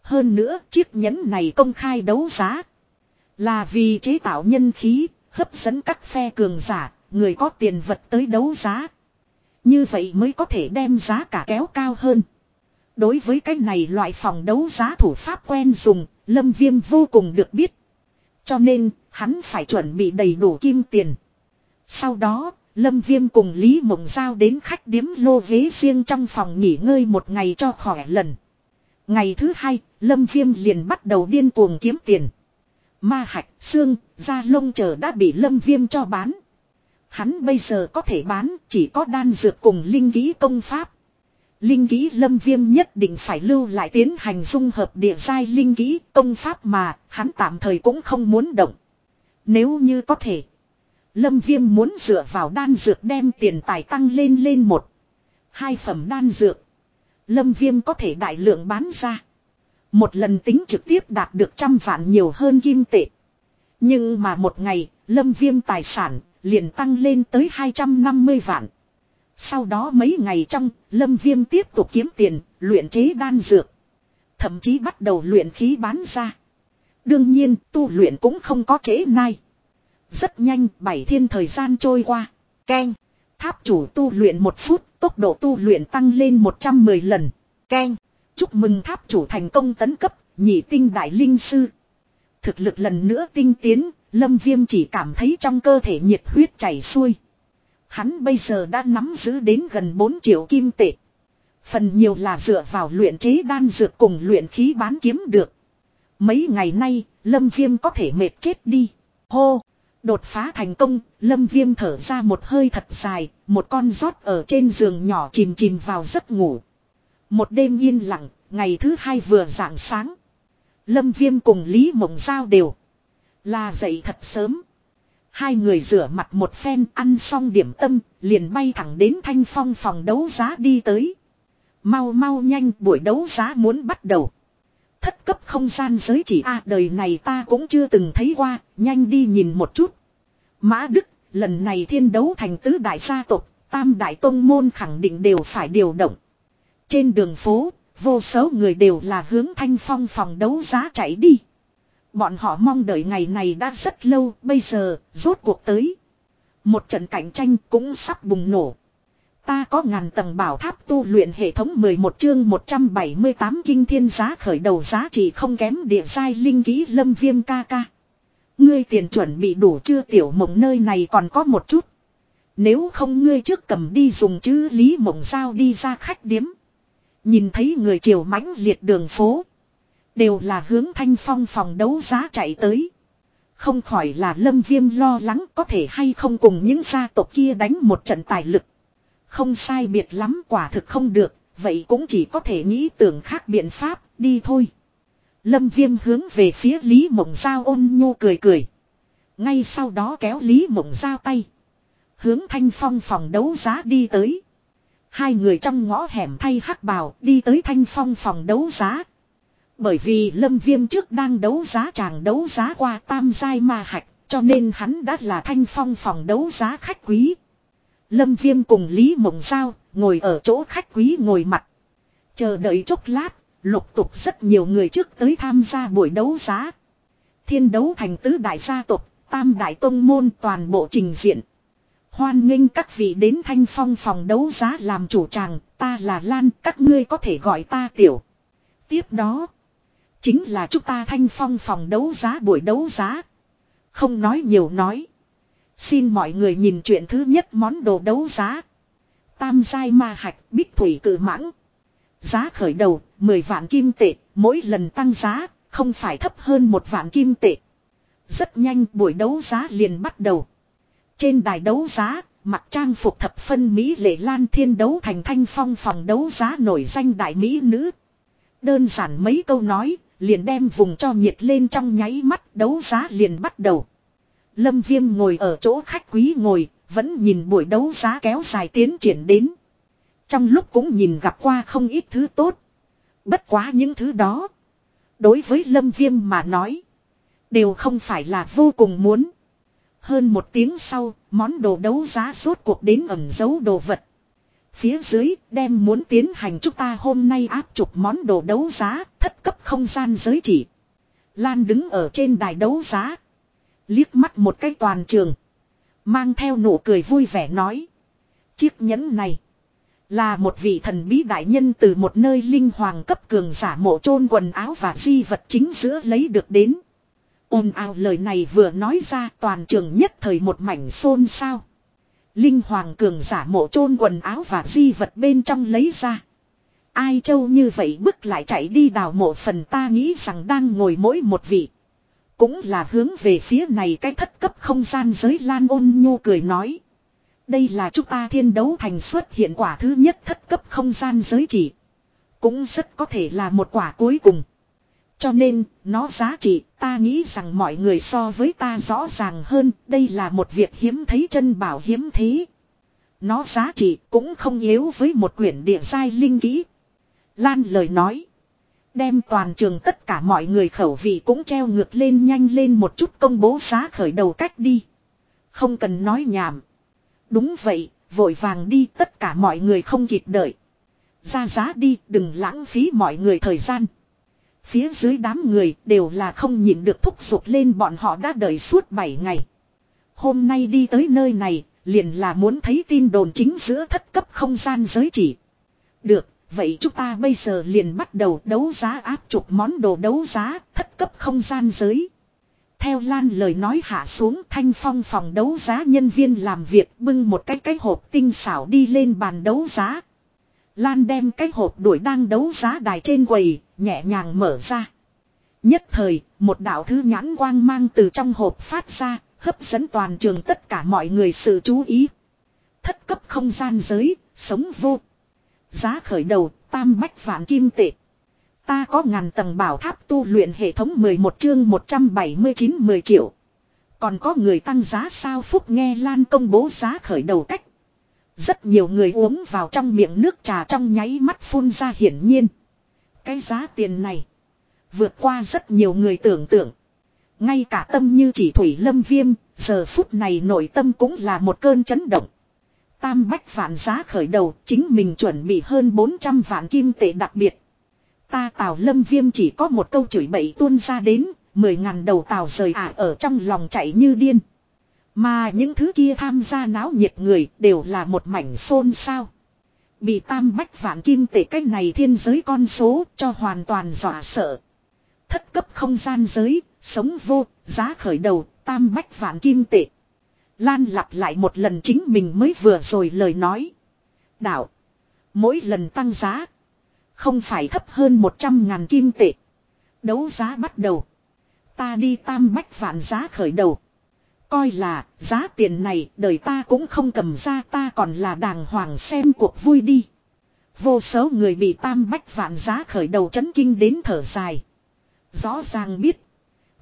Speaker 1: Hơn nữa, chiếc nhẫn này công khai đấu giá. Là vì chế tạo nhân khí, hấp dẫn các phe cường giả, người có tiền vật tới đấu giá. Như vậy mới có thể đem giá cả kéo cao hơn. Đối với cái này loại phòng đấu giá thủ pháp quen dùng, Lâm Viêm vô cùng được biết. Cho nên, hắn phải chuẩn bị đầy đủ kim tiền. Sau đó, Lâm Viêm cùng Lý Mộng Giao đến khách điếm lô ghế riêng trong phòng nghỉ ngơi một ngày cho khỏe lần. Ngày thứ hai, Lâm Viêm liền bắt đầu điên cuồng kiếm tiền. Ma hạch, xương, da lông chờ đã bị Lâm Viêm cho bán. Hắn bây giờ có thể bán chỉ có đan dược cùng linh ký công pháp. Linh ký lâm viêm nhất định phải lưu lại tiến hành dung hợp địa giai linh ký công pháp mà hắn tạm thời cũng không muốn động. Nếu như có thể. Lâm viêm muốn dựa vào đan dược đem tiền tài tăng lên lên một. Hai phẩm đan dược. Lâm viêm có thể đại lượng bán ra. Một lần tính trực tiếp đạt được trăm vạn nhiều hơn kim tệ. Nhưng mà một ngày, lâm viêm tài sản liền tăng lên tới 250 vạn. Sau đó mấy ngày trong, Lâm Viêm tiếp tục kiếm tiền, luyện chế đan dược. Thậm chí bắt đầu luyện khí bán ra. Đương nhiên, tu luyện cũng không có chế nay Rất nhanh, bảy thiên thời gian trôi qua. Keng. Tháp chủ tu luyện một phút, tốc độ tu luyện tăng lên 110 lần. Keng. Chúc mừng tháp chủ thành công tấn cấp, nhị tinh đại linh sư. Thực lực lần nữa tinh tiến, Lâm Viêm chỉ cảm thấy trong cơ thể nhiệt huyết chảy xuôi. Hắn bây giờ đã nắm giữ đến gần 4 triệu kim tệ. Phần nhiều là dựa vào luyện chế đan dược cùng luyện khí bán kiếm được. Mấy ngày nay, Lâm Viêm có thể mệt chết đi. Hô! Đột phá thành công, Lâm Viêm thở ra một hơi thật dài, một con rót ở trên giường nhỏ chìm chìm vào giấc ngủ. Một đêm yên lặng, ngày thứ hai vừa rạng sáng. Lâm Viêm cùng Lý Mộng Giao đều là dậy thật sớm. Hai người rửa mặt một phen ăn xong điểm tâm, liền bay thẳng đến thanh phong phòng đấu giá đi tới. Mau mau nhanh buổi đấu giá muốn bắt đầu. Thất cấp không gian giới chỉ a đời này ta cũng chưa từng thấy qua, nhanh đi nhìn một chút. Mã Đức, lần này thiên đấu thành tứ đại gia tộc, tam đại tông môn khẳng định đều phải điều động. Trên đường phố, vô số người đều là hướng thanh phong phòng đấu giá chạy đi. Bọn họ mong đợi ngày này đã rất lâu, bây giờ, rốt cuộc tới. Một trận cạnh tranh cũng sắp bùng nổ. Ta có ngàn tầng bảo tháp tu luyện hệ thống 11 chương 178 kinh thiên giá khởi đầu giá trị không kém địa giai linh ký lâm viêm ca ca. Ngươi tiền chuẩn bị đủ chưa tiểu mộng nơi này còn có một chút. Nếu không ngươi trước cầm đi dùng chữ lý mộng sao đi ra khách điếm. Nhìn thấy người chiều mãnh liệt đường phố. Đều là hướng thanh phong phòng đấu giá chạy tới. Không khỏi là lâm viêm lo lắng có thể hay không cùng những gia tộc kia đánh một trận tài lực. Không sai biệt lắm quả thực không được, vậy cũng chỉ có thể nghĩ tưởng khác biện pháp, đi thôi. Lâm viêm hướng về phía Lý Mộng Giao ôn nhu cười cười. Ngay sau đó kéo Lý Mộng Giao tay. Hướng thanh phong phòng đấu giá đi tới. Hai người trong ngõ hẻm thay hắc bào đi tới thanh phong phòng đấu giá. Bởi vì Lâm Viêm trước đang đấu giá chàng đấu giá qua tam giai ma hạch, cho nên hắn đã là thanh phong phòng đấu giá khách quý. Lâm Viêm cùng Lý Mộng Giao, ngồi ở chỗ khách quý ngồi mặt. Chờ đợi chốc lát, lục tục rất nhiều người trước tới tham gia buổi đấu giá. Thiên đấu thành tứ đại gia tộc, tam đại tông môn toàn bộ trình diện. Hoan nghênh các vị đến thanh phong phòng đấu giá làm chủ tràng, ta là Lan, các ngươi có thể gọi ta tiểu. Tiếp đó, chính là chúng ta thanh phong phòng đấu giá buổi đấu giá. Không nói nhiều nói. Xin mọi người nhìn chuyện thứ nhất món đồ đấu giá. Tam giai ma hạch bích thủy cử mãng. Giá khởi đầu 10 vạn kim tệ, mỗi lần tăng giá, không phải thấp hơn một vạn kim tệ. Rất nhanh buổi đấu giá liền bắt đầu. Trên đài đấu giá, mặc trang phục thập phân Mỹ lệ lan thiên đấu thành thanh phong phòng đấu giá nổi danh đại Mỹ nữ. Đơn giản mấy câu nói, liền đem vùng cho nhiệt lên trong nháy mắt đấu giá liền bắt đầu. Lâm Viêm ngồi ở chỗ khách quý ngồi, vẫn nhìn buổi đấu giá kéo dài tiến triển đến. Trong lúc cũng nhìn gặp qua không ít thứ tốt. Bất quá những thứ đó. Đối với Lâm Viêm mà nói. Đều không phải là vô cùng muốn. Hơn một tiếng sau, món đồ đấu giá suốt cuộc đến ẩn dấu đồ vật. Phía dưới, đem muốn tiến hành chúng ta hôm nay áp chục món đồ đấu giá, thất cấp không gian giới chỉ. Lan đứng ở trên đài đấu giá. Liếc mắt một cái toàn trường. Mang theo nụ cười vui vẻ nói. Chiếc nhẫn này. Là một vị thần bí đại nhân từ một nơi linh hoàng cấp cường giả mộ chôn quần áo và di vật chính giữa lấy được đến. ồn ào lời này vừa nói ra toàn trường nhất thời một mảnh xôn xao. Linh hoàng cường giả mộ chôn quần áo và di vật bên trong lấy ra. Ai châu như vậy bước lại chạy đi đào mộ phần ta nghĩ rằng đang ngồi mỗi một vị. Cũng là hướng về phía này cái thất cấp không gian giới lan ôn nhu cười nói. Đây là chúng ta thiên đấu thành xuất hiện quả thứ nhất thất cấp không gian giới chỉ. Cũng rất có thể là một quả cuối cùng. Cho nên, nó giá trị, ta nghĩ rằng mọi người so với ta rõ ràng hơn, đây là một việc hiếm thấy chân bảo hiếm thế. Nó giá trị cũng không yếu với một quyển địa giai linh kỹ. Lan lời nói. Đem toàn trường tất cả mọi người khẩu vị cũng treo ngược lên nhanh lên một chút công bố giá khởi đầu cách đi. Không cần nói nhảm. Đúng vậy, vội vàng đi tất cả mọi người không kịp đợi. Ra giá đi, đừng lãng phí mọi người thời gian. Phía dưới đám người đều là không nhịn được thúc giục lên bọn họ đã đợi suốt 7 ngày. Hôm nay đi tới nơi này, liền là muốn thấy tin đồn chính giữa thất cấp không gian giới chỉ. Được, vậy chúng ta bây giờ liền bắt đầu đấu giá áp chục món đồ đấu giá thất cấp không gian giới. Theo Lan lời nói hạ xuống thanh phong phòng đấu giá nhân viên làm việc bưng một cái cái hộp tinh xảo đi lên bàn đấu giá. Lan đem cái hộp đuổi đang đấu giá đài trên quầy, nhẹ nhàng mở ra. Nhất thời, một đạo thư nhãn quang mang từ trong hộp phát ra, hấp dẫn toàn trường tất cả mọi người sự chú ý. Thất cấp không gian giới, sống vô. Giá khởi đầu, tam bách vạn kim tệ. Ta có ngàn tầng bảo tháp tu luyện hệ thống 11 chương 179 10 triệu. Còn có người tăng giá sao phúc nghe Lan công bố giá khởi đầu cách. Rất nhiều người uống vào trong miệng nước trà trong nháy mắt phun ra hiển nhiên. Cái giá tiền này. Vượt qua rất nhiều người tưởng tượng. Ngay cả tâm như chỉ thủy lâm viêm, giờ phút này nội tâm cũng là một cơn chấn động. Tam bách vạn giá khởi đầu, chính mình chuẩn bị hơn 400 vạn kim tệ đặc biệt. Ta tào lâm viêm chỉ có một câu chửi bậy tuôn ra đến, mười ngàn đầu tào rời ả ở trong lòng chạy như điên. Mà những thứ kia tham gia náo nhiệt người đều là một mảnh xôn xao. Bị tam bách vạn kim tệ cách này thiên giới con số cho hoàn toàn dọa sợ. Thất cấp không gian giới, sống vô, giá khởi đầu, tam bách vạn kim tệ. Lan lặp lại một lần chính mình mới vừa rồi lời nói. Đạo. Mỗi lần tăng giá. Không phải thấp hơn 100 ngàn kim tệ. Đấu giá bắt đầu. Ta đi tam bách vạn giá khởi đầu. Coi là giá tiền này đời ta cũng không cầm ra ta còn là đàng hoàng xem cuộc vui đi. Vô số người bị tam bách vạn giá khởi đầu chấn kinh đến thở dài. Rõ ràng biết.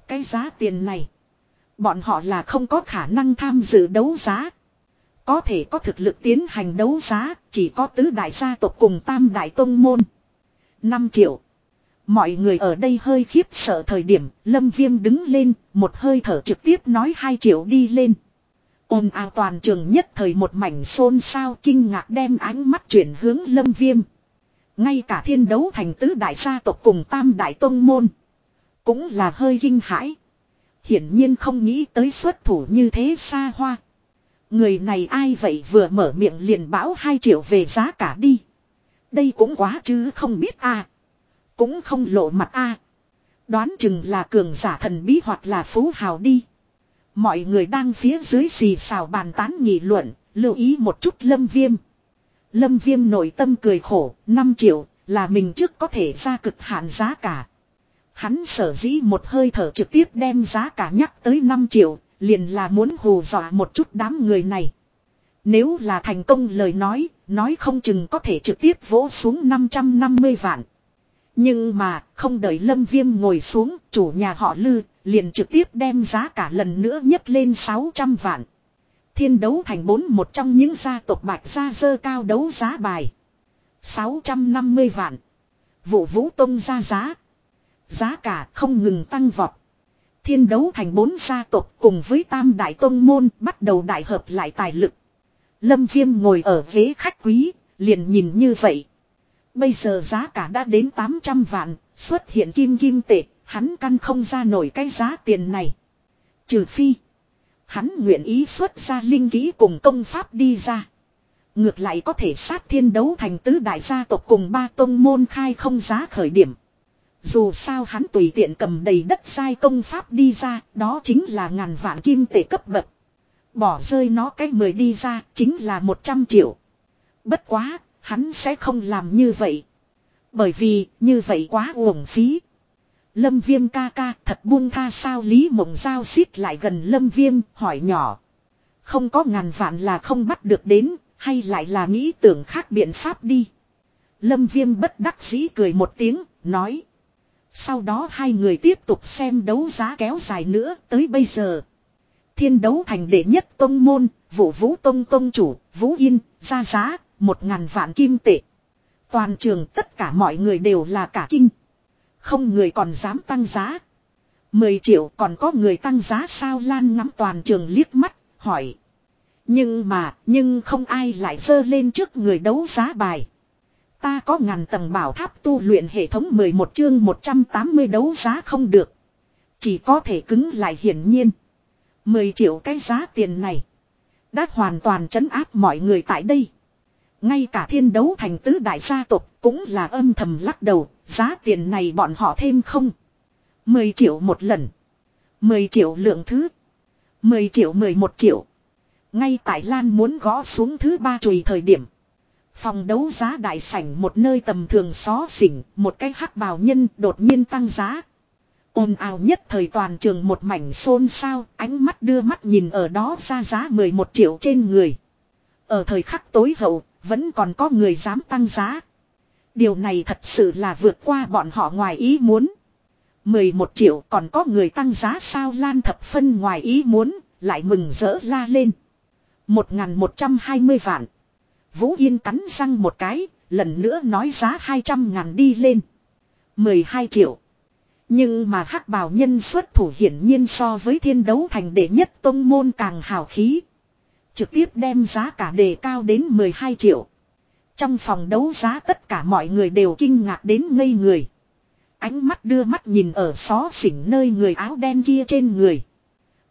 Speaker 1: Cái giá tiền này. Bọn họ là không có khả năng tham dự đấu giá. Có thể có thực lực tiến hành đấu giá, chỉ có tứ đại gia tộc cùng tam đại tông môn. 5 triệu. Mọi người ở đây hơi khiếp sợ thời điểm, Lâm Viêm đứng lên, một hơi thở trực tiếp nói 2 triệu đi lên. Ôm ào toàn trường nhất thời một mảnh xôn xao kinh ngạc đem ánh mắt chuyển hướng Lâm Viêm. Ngay cả thiên đấu thành tứ đại gia tộc cùng tam đại tông môn. Cũng là hơi kinh hãi. Hiển nhiên không nghĩ tới xuất thủ như thế xa hoa. Người này ai vậy vừa mở miệng liền bão 2 triệu về giá cả đi. Đây cũng quá chứ không biết a cũng không lộ mặt a Đoán chừng là cường giả thần bí hoặc là phú hào đi. Mọi người đang phía dưới xì xào bàn tán nghị luận, lưu ý một chút lâm viêm. Lâm viêm nội tâm cười khổ, 5 triệu, là mình trước có thể ra cực hạn giá cả. Hắn sở dĩ một hơi thở trực tiếp đem giá cả nhắc tới 5 triệu, liền là muốn hù dọa một chút đám người này. Nếu là thành công lời nói, nói không chừng có thể trực tiếp vỗ xuống 550 vạn. Nhưng mà, không đợi Lâm Viêm ngồi xuống, chủ nhà họ Lư, liền trực tiếp đem giá cả lần nữa nhấc lên 600 vạn. Thiên đấu thành bốn một trong những gia tộc bạch gia dơ cao đấu giá bài. 650 vạn. Vụ vũ tông ra giá. Giá cả không ngừng tăng vọt. Thiên đấu thành bốn gia tộc cùng với tam đại tông môn bắt đầu đại hợp lại tài lực. Lâm Viêm ngồi ở ghế khách quý, liền nhìn như vậy. Bây giờ giá cả đã đến 800 vạn, xuất hiện kim kim tệ, hắn căn không ra nổi cái giá tiền này. Trừ phi, hắn nguyện ý xuất ra linh ký cùng công pháp đi ra. Ngược lại có thể sát thiên đấu thành tứ đại gia tộc cùng ba tông môn khai không giá khởi điểm. Dù sao hắn tùy tiện cầm đầy đất sai công pháp đi ra, đó chính là ngàn vạn kim tệ cấp bậc. Bỏ rơi nó cái mười đi ra, chính là 100 triệu. Bất quá, hắn sẽ không làm như vậy. Bởi vì, như vậy quá uổng phí. Lâm viêm ca ca thật buông tha sao Lý Mộng Giao xít lại gần Lâm viêm, hỏi nhỏ. Không có ngàn vạn là không bắt được đến, hay lại là nghĩ tưởng khác biện pháp đi. Lâm viêm bất đắc dĩ cười một tiếng, nói. Sau đó hai người tiếp tục xem đấu giá kéo dài nữa tới bây giờ. Thiên đấu thành đệ nhất tông môn, vũ vũ tông tông chủ, vũ yên, ra giá, một ngàn vạn kim tệ. Toàn trường tất cả mọi người đều là cả kinh. Không người còn dám tăng giá. Mười triệu còn có người tăng giá sao lan ngắm toàn trường liếc mắt, hỏi. Nhưng mà, nhưng không ai lại dơ lên trước người đấu giá bài. Ta có ngàn tầng bảo tháp tu luyện hệ thống 11 chương 180 đấu giá không được. Chỉ có thể cứng lại hiển nhiên. 10 triệu cái giá tiền này. Đã hoàn toàn chấn áp mọi người tại đây. Ngay cả thiên đấu thành tứ đại gia tộc cũng là âm thầm lắc đầu. Giá tiền này bọn họ thêm không. 10 triệu một lần. 10 triệu lượng thứ. 10 triệu 11 triệu. Ngay tại Lan muốn gõ xuống thứ ba chùy thời điểm. Phòng đấu giá đại sảnh một nơi tầm thường xó xỉnh, một cái hắc bào nhân đột nhiên tăng giá. ồn ào nhất thời toàn trường một mảnh xôn xao, ánh mắt đưa mắt nhìn ở đó ra giá 11 triệu trên người. Ở thời khắc tối hậu, vẫn còn có người dám tăng giá. Điều này thật sự là vượt qua bọn họ ngoài ý muốn. 11 triệu còn có người tăng giá sao lan thập phân ngoài ý muốn, lại mừng rỡ la lên. 1.120 vạn. Vũ Yên cắn răng một cái, lần nữa nói giá 200 ngàn đi lên. 12 triệu. Nhưng mà hắc bào nhân xuất thủ hiển nhiên so với thiên đấu thành đệ nhất tông môn càng hào khí. Trực tiếp đem giá cả đề cao đến 12 triệu. Trong phòng đấu giá tất cả mọi người đều kinh ngạc đến ngây người. Ánh mắt đưa mắt nhìn ở xó xỉnh nơi người áo đen kia trên người.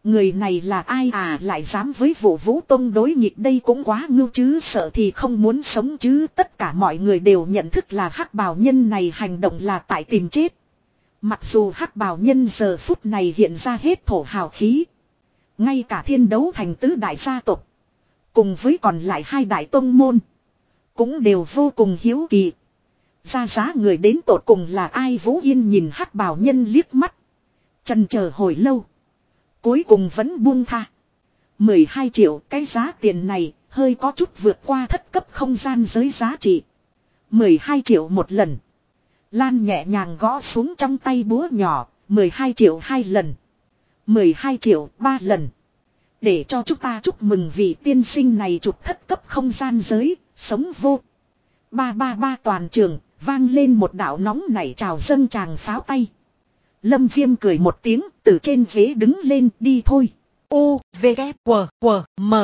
Speaker 1: Người này là ai à lại dám với vụ vũ tông đối nghịch đây cũng quá ngưu chứ, sợ thì không muốn sống chứ tất cả mọi người đều nhận thức là hắc bào nhân này hành động là tại tìm chết. Mặc dù hắc bào nhân giờ phút này hiện ra hết thổ hào khí. Ngay cả thiên đấu thành tứ đại gia tộc. Cùng với còn lại hai đại tông môn. Cũng đều vô cùng hiếu kỳ. Ra giá người đến tột cùng là ai Vũ Yên nhìn hắc bảo nhân liếc mắt. Trần chờ hồi lâu. Cuối cùng vẫn buông tha. 12 triệu cái giá tiền này hơi có chút vượt qua thất cấp không gian giới giá trị. 12 triệu một lần. Lan nhẹ nhàng gõ xuống trong tay búa nhỏ, 12 triệu hai lần. 12 triệu ba lần. Để cho chúng ta chúc mừng vị tiên sinh này chụp thất cấp không gian giới, sống vô. Ba ba ba toàn trường, vang lên một đạo nóng nảy trào dâng tràng pháo tay. Lâm Viêm cười một tiếng, từ trên ghế đứng lên, đi thôi. U, V, K, W, W, M.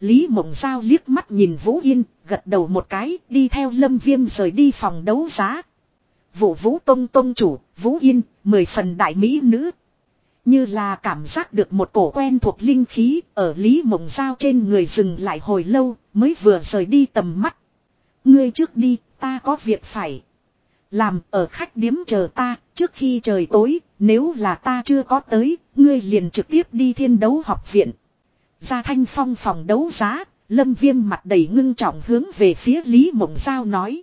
Speaker 1: Lý Mộng Giao liếc mắt nhìn Vũ Yên, gật đầu một cái, đi theo Lâm Viêm rời đi phòng đấu giá. Vũ Vũ Tông Tông chủ, Vũ Yên, mười phần đại mỹ nữ. Như là cảm giác được một cổ quen thuộc linh khí ở Lý Mộng Giao trên người dừng lại hồi lâu, mới vừa rời đi tầm mắt. Ngươi trước đi, ta có việc phải. Làm ở khách điếm chờ ta, trước khi trời tối, nếu là ta chưa có tới, ngươi liền trực tiếp đi thiên đấu học viện. Ra thanh phong phòng đấu giá, lâm viêm mặt đầy ngưng trọng hướng về phía Lý Mộng Giao nói.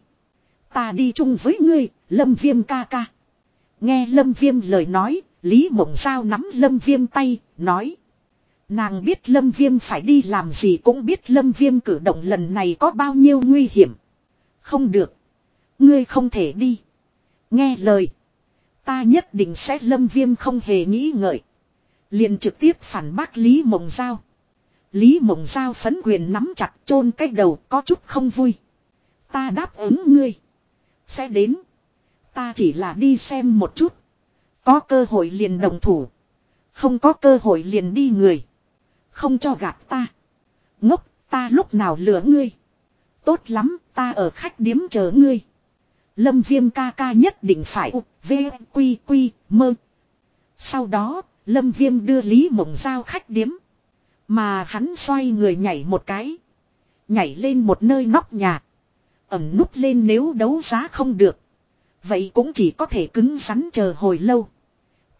Speaker 1: Ta đi chung với ngươi, lâm viêm ca ca. Nghe lâm viêm lời nói, Lý Mộng Giao nắm lâm viêm tay, nói. Nàng biết Lâm Viêm phải đi làm gì cũng biết Lâm Viêm cử động lần này có bao nhiêu nguy hiểm. Không được. Ngươi không thể đi. Nghe lời. Ta nhất định sẽ Lâm Viêm không hề nghĩ ngợi. liền trực tiếp phản bác Lý Mộng Giao. Lý Mộng Giao phấn quyền nắm chặt chôn cái đầu có chút không vui. Ta đáp ứng ngươi. Sẽ đến. Ta chỉ là đi xem một chút. Có cơ hội liền đồng thủ. Không có cơ hội liền đi người. Không cho gạt ta. Ngốc, ta lúc nào lừa ngươi. Tốt lắm, ta ở khách điếm chờ ngươi. Lâm viêm ca ca nhất định phải u, v, quy, quy, mơ. Sau đó, Lâm viêm đưa Lý Mộng Giao khách điếm. Mà hắn xoay người nhảy một cái. Nhảy lên một nơi nóc nhà. Ẩm núp lên nếu đấu giá không được. Vậy cũng chỉ có thể cứng rắn chờ hồi lâu.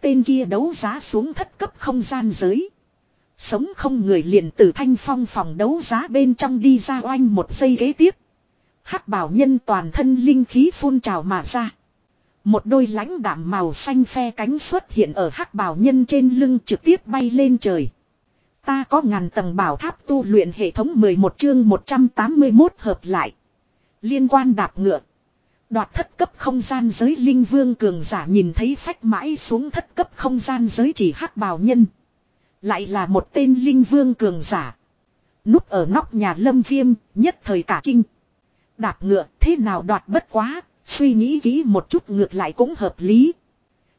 Speaker 1: Tên kia đấu giá xuống thất cấp không gian giới. Sống không người liền từ thanh phong phòng đấu giá bên trong đi ra oanh một giây ghế tiếp. hắc bảo nhân toàn thân linh khí phun trào mà ra. Một đôi lãnh đạm màu xanh phe cánh xuất hiện ở hắc bảo nhân trên lưng trực tiếp bay lên trời. Ta có ngàn tầng bảo tháp tu luyện hệ thống 11 chương 181 hợp lại. Liên quan đạp ngựa. Đoạt thất cấp không gian giới linh vương cường giả nhìn thấy phách mãi xuống thất cấp không gian giới chỉ hắc bào nhân. Lại là một tên linh vương cường giả. Núp ở nóc nhà lâm viêm, nhất thời cả kinh. Đạp ngựa thế nào đoạt bất quá, suy nghĩ kỹ một chút ngược lại cũng hợp lý.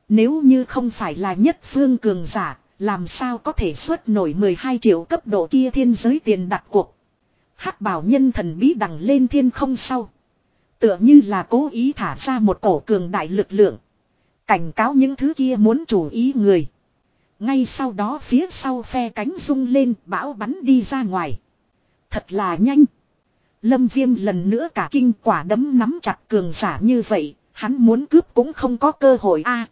Speaker 1: Nếu như không phải là nhất phương cường giả, làm sao có thể xuất nổi 12 triệu cấp độ kia thiên giới tiền đặt cuộc. hắc bảo nhân thần bí đằng lên thiên không sau. Tựa như là cố ý thả ra một cổ cường đại lực lượng. Cảnh cáo những thứ kia muốn chủ ý người. Ngay sau đó phía sau phe cánh rung lên, bão bắn đi ra ngoài. Thật là nhanh. Lâm viêm lần nữa cả kinh quả đấm nắm chặt cường giả như vậy. Hắn muốn cướp cũng không có cơ hội a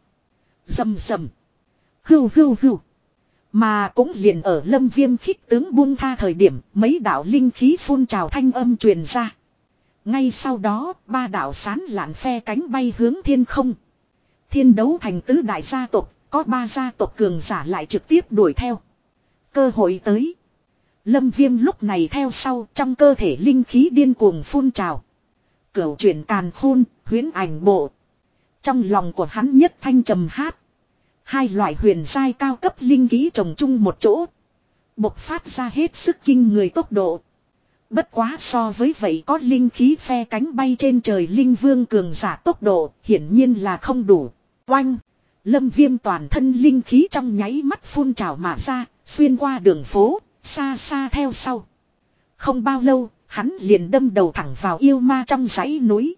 Speaker 1: Dầm dầm. Hưu hưu hưu. Mà cũng liền ở lâm viêm khích tướng buông tha thời điểm, mấy đạo linh khí phun trào thanh âm truyền ra. Ngay sau đó, ba đạo sán lạn phe cánh bay hướng thiên không. Thiên đấu thành tứ đại gia tộc, có ba gia tộc cường giả lại trực tiếp đuổi theo. Cơ hội tới. Lâm viêm lúc này theo sau trong cơ thể linh khí điên cuồng phun trào. Cửu chuyển càn khôn, huyến ảnh bộ. Trong lòng của hắn nhất thanh trầm hát. Hai loại huyền giai cao cấp linh khí trồng chung một chỗ. Bộc phát ra hết sức kinh người tốc độ. Bất quá so với vậy có linh khí phe cánh bay trên trời linh vương cường giả tốc độ hiển nhiên là không đủ. Oanh! Lâm viêm toàn thân linh khí trong nháy mắt phun trào mà ra, xuyên qua đường phố, xa xa theo sau. Không bao lâu, hắn liền đâm đầu thẳng vào yêu ma trong dãy núi.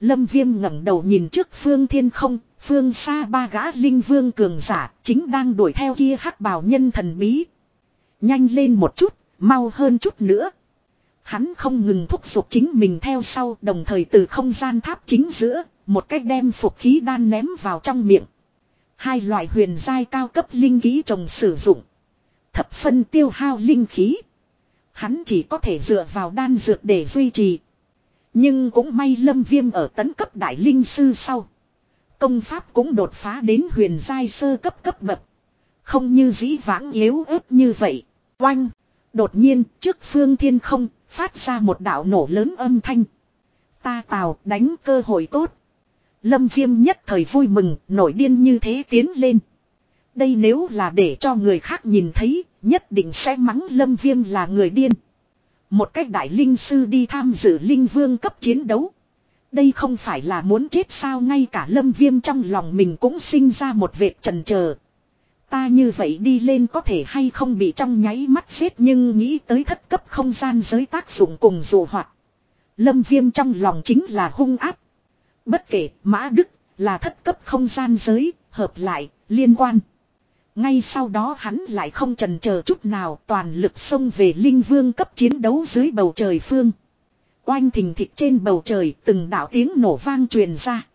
Speaker 1: Lâm viêm ngẩng đầu nhìn trước phương thiên không, phương xa ba gã linh vương cường giả, chính đang đuổi theo kia hắc bào nhân thần bí. Nhanh lên một chút, mau hơn chút nữa. Hắn không ngừng thúc giục chính mình theo sau đồng thời từ không gian tháp chính giữa, một cách đem phục khí đan ném vào trong miệng. Hai loại huyền giai cao cấp linh khí trồng sử dụng. Thập phân tiêu hao linh khí. Hắn chỉ có thể dựa vào đan dược để duy trì. Nhưng cũng may lâm viêm ở tấn cấp đại linh sư sau. Công pháp cũng đột phá đến huyền giai sơ cấp cấp bậc. Không như dĩ vãng yếu ớt như vậy. Oanh! Đột nhiên trước phương thiên không phát ra một đạo nổ lớn âm thanh. Ta tào đánh cơ hội tốt. Lâm viêm nhất thời vui mừng, nổi điên như thế tiến lên. Đây nếu là để cho người khác nhìn thấy, nhất định sẽ mắng lâm viêm là người điên. Một cách đại linh sư đi tham dự linh vương cấp chiến đấu. Đây không phải là muốn chết sao ngay cả lâm viêm trong lòng mình cũng sinh ra một vệt trần chờ Ta như vậy đi lên có thể hay không bị trong nháy mắt xếp nhưng nghĩ tới thất cấp không gian giới tác dụng cùng dù hoạt. Lâm viêm trong lòng chính là hung áp. Bất kể Mã Đức là thất cấp không gian giới, hợp lại, liên quan. Ngay sau đó hắn lại không trần chờ chút nào toàn lực xông về linh vương cấp chiến đấu dưới bầu trời phương. Oanh thình thịch trên bầu trời từng đạo tiếng nổ vang truyền ra.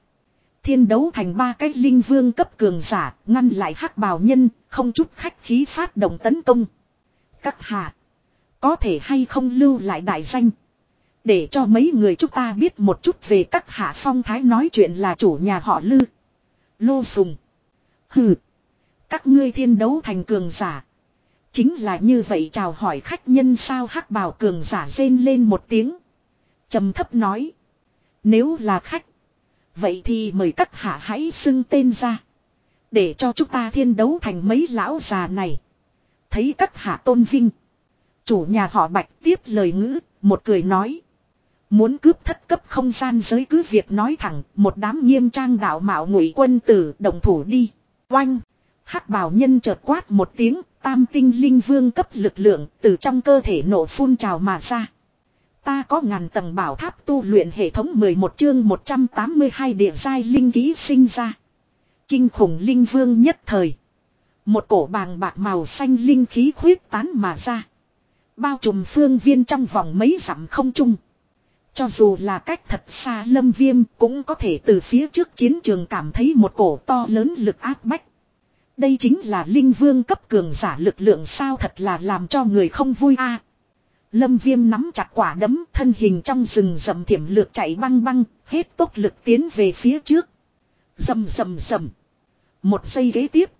Speaker 1: Thiên đấu thành ba cái linh vương cấp cường giả, ngăn lại hắc bào nhân, không chút khách khí phát động tấn công. Các hạ, có thể hay không lưu lại đại danh. Để cho mấy người chúng ta biết một chút về các hạ phong thái nói chuyện là chủ nhà họ lư. Lô sùng. Hừ. Các ngươi thiên đấu thành cường giả. Chính là như vậy chào hỏi khách nhân sao hắc bào cường giả rên lên một tiếng. trầm thấp nói. Nếu là khách. Vậy thì mời các hạ hãy xưng tên ra. Để cho chúng ta thiên đấu thành mấy lão già này. Thấy các hạ tôn vinh. Chủ nhà họ bạch tiếp lời ngữ, một cười nói. Muốn cướp thất cấp không gian giới cứ việc nói thẳng, một đám nghiêm trang đạo mạo ngụy quân tử đồng thủ đi. Oanh! hắc bảo nhân chợt quát một tiếng, tam tinh linh vương cấp lực lượng từ trong cơ thể nổ phun trào mà ra. Ta có ngàn tầng bảo tháp tu luyện hệ thống 11 chương 182 địa giai linh ký sinh ra. Kinh khủng linh vương nhất thời. Một cổ bàng bạc màu xanh linh khí khuyết tán mà ra. Bao trùm phương viên trong vòng mấy dặm không trung. Cho dù là cách thật xa lâm viêm cũng có thể từ phía trước chiến trường cảm thấy một cổ to lớn lực áp bách. Đây chính là linh vương cấp cường giả lực lượng sao thật là làm cho người không vui a Lâm viêm nắm chặt quả đấm thân hình trong rừng rầm thiểm lược chạy băng băng, hết tốc lực tiến về phía trước. Rầm rầm rầm. Một giây ghế tiếp.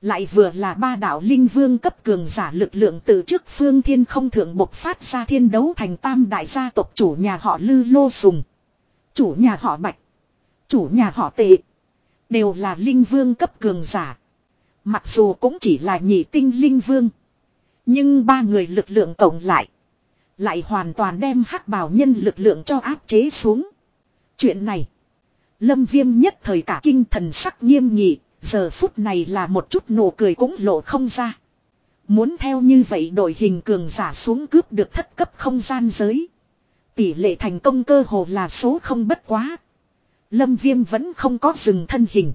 Speaker 1: Lại vừa là ba đạo linh vương cấp cường giả lực lượng từ trước phương thiên không thượng bộc phát ra thiên đấu thành tam đại gia tộc chủ nhà họ Lư Lô Sùng. Chủ nhà họ Bạch. Chủ nhà họ Tệ. Đều là linh vương cấp cường giả. Mặc dù cũng chỉ là nhị tinh linh vương. Nhưng ba người lực lượng tổng lại. Lại hoàn toàn đem hắc bào nhân lực lượng cho áp chế xuống. Chuyện này. Lâm viêm nhất thời cả kinh thần sắc nghiêm nghị. Giờ phút này là một chút nụ cười cũng lộ không ra. Muốn theo như vậy đổi hình cường giả xuống cướp được thất cấp không gian giới. Tỷ lệ thành công cơ hồ là số không bất quá. Lâm viêm vẫn không có dừng thân hình.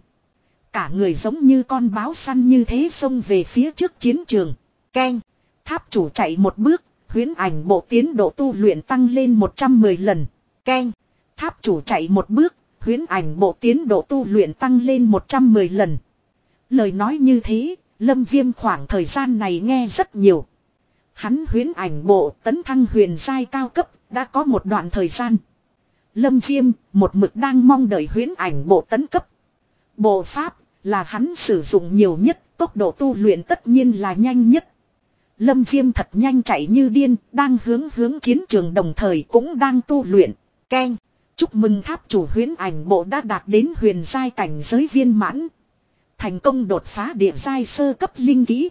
Speaker 1: Cả người giống như con báo săn như thế xông về phía trước chiến trường. Ken. Tháp chủ chạy một bước. Huyến ảnh bộ tiến độ tu luyện tăng lên 110 lần. Keng, Tháp chủ chạy một bước. Huyến ảnh bộ tiến độ tu luyện tăng lên 110 lần. Lời nói như thế, lâm viêm khoảng thời gian này nghe rất nhiều. Hắn huyến ảnh bộ tấn thăng huyền giai cao cấp, đã có một đoạn thời gian. Lâm viêm, một mực đang mong đợi huyến ảnh bộ tấn cấp. Bộ pháp, là hắn sử dụng nhiều nhất, tốc độ tu luyện tất nhiên là nhanh nhất. Lâm viêm thật nhanh chạy như điên, đang hướng hướng chiến trường đồng thời cũng đang tu luyện. Ken, chúc mừng tháp chủ huyến ảnh bộ đã đạt đến huyền giai cảnh giới viên mãn. Thành công đột phá địa giai sơ cấp linh kỹ.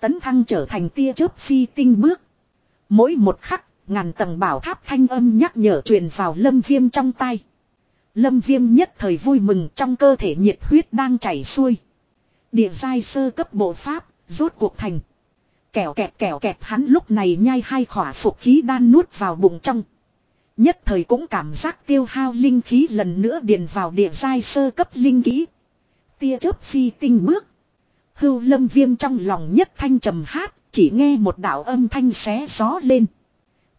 Speaker 1: Tấn thăng trở thành tia chớp phi tinh bước. Mỗi một khắc, ngàn tầng bảo tháp thanh âm nhắc nhở truyền vào lâm viêm trong tay. Lâm viêm nhất thời vui mừng trong cơ thể nhiệt huyết đang chảy xuôi. Địa giai sơ cấp bộ pháp, rốt cuộc thành kẹo kẹt kẹo kẹt hắn lúc này nhai hai khỏa phục khí đan nuốt vào bụng trong. Nhất thời cũng cảm giác tiêu hao linh khí lần nữa điền vào địa giai sơ cấp linh khí. Tia chớp phi tinh bước. Hưu lâm viêm trong lòng nhất thanh trầm hát, chỉ nghe một đạo âm thanh xé gió lên.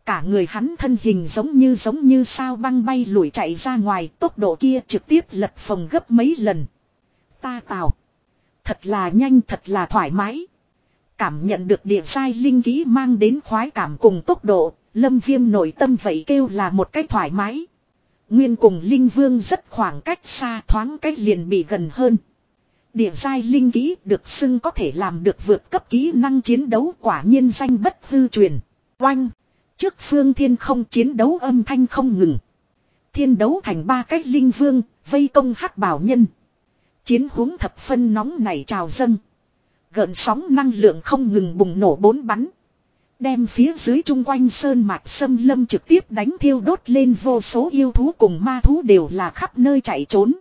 Speaker 1: Cả người hắn thân hình giống như giống như sao băng bay lủi chạy ra ngoài tốc độ kia trực tiếp lật phòng gấp mấy lần. Ta tào. Thật là nhanh thật là thoải mái. Cảm nhận được địa sai linh ký mang đến khoái cảm cùng tốc độ, lâm viêm nổi tâm vậy kêu là một cách thoải mái. Nguyên cùng linh vương rất khoảng cách xa thoáng cách liền bị gần hơn. Địa giai linh khí được xưng có thể làm được vượt cấp kỹ năng chiến đấu quả nhiên danh bất hư truyền. Oanh! Trước phương thiên không chiến đấu âm thanh không ngừng. Thiên đấu thành ba cách linh vương, vây công hắc bảo nhân. Chiến huống thập phân nóng này trào dâng. Gợn sóng năng lượng không ngừng bùng nổ bốn bắn. Đem phía dưới trung quanh sơn mạch sâm lâm trực tiếp đánh thiêu đốt lên vô số yêu thú cùng ma thú đều là khắp nơi chạy trốn.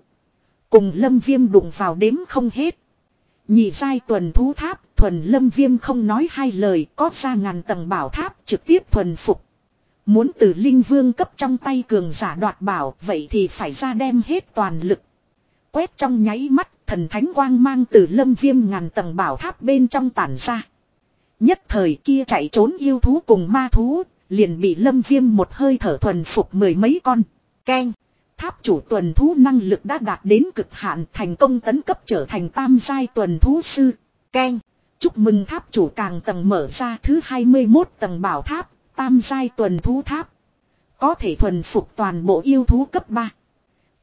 Speaker 1: Cùng lâm viêm đụng vào đếm không hết. Nhị giai tuần thú tháp, thuần lâm viêm không nói hai lời, có ra ngàn tầng bảo tháp trực tiếp thuần phục. Muốn từ linh vương cấp trong tay cường giả đoạt bảo, vậy thì phải ra đem hết toàn lực. Quét trong nháy mắt, thần thánh quang mang từ lâm viêm ngàn tầng bảo tháp bên trong tản ra. Nhất thời kia chạy trốn yêu thú cùng ma thú, liền bị lâm viêm một hơi thở thuần phục mười mấy con. Ken. Tháp chủ tuần thú năng lực đã đạt đến cực hạn thành công tấn cấp trở thành tam giai tuần thú sư. Ken. Chúc mừng tháp chủ càng tầng mở ra thứ 21 tầng bảo tháp, tam giai tuần thú tháp. Có thể thuần phục toàn bộ yêu thú cấp 3.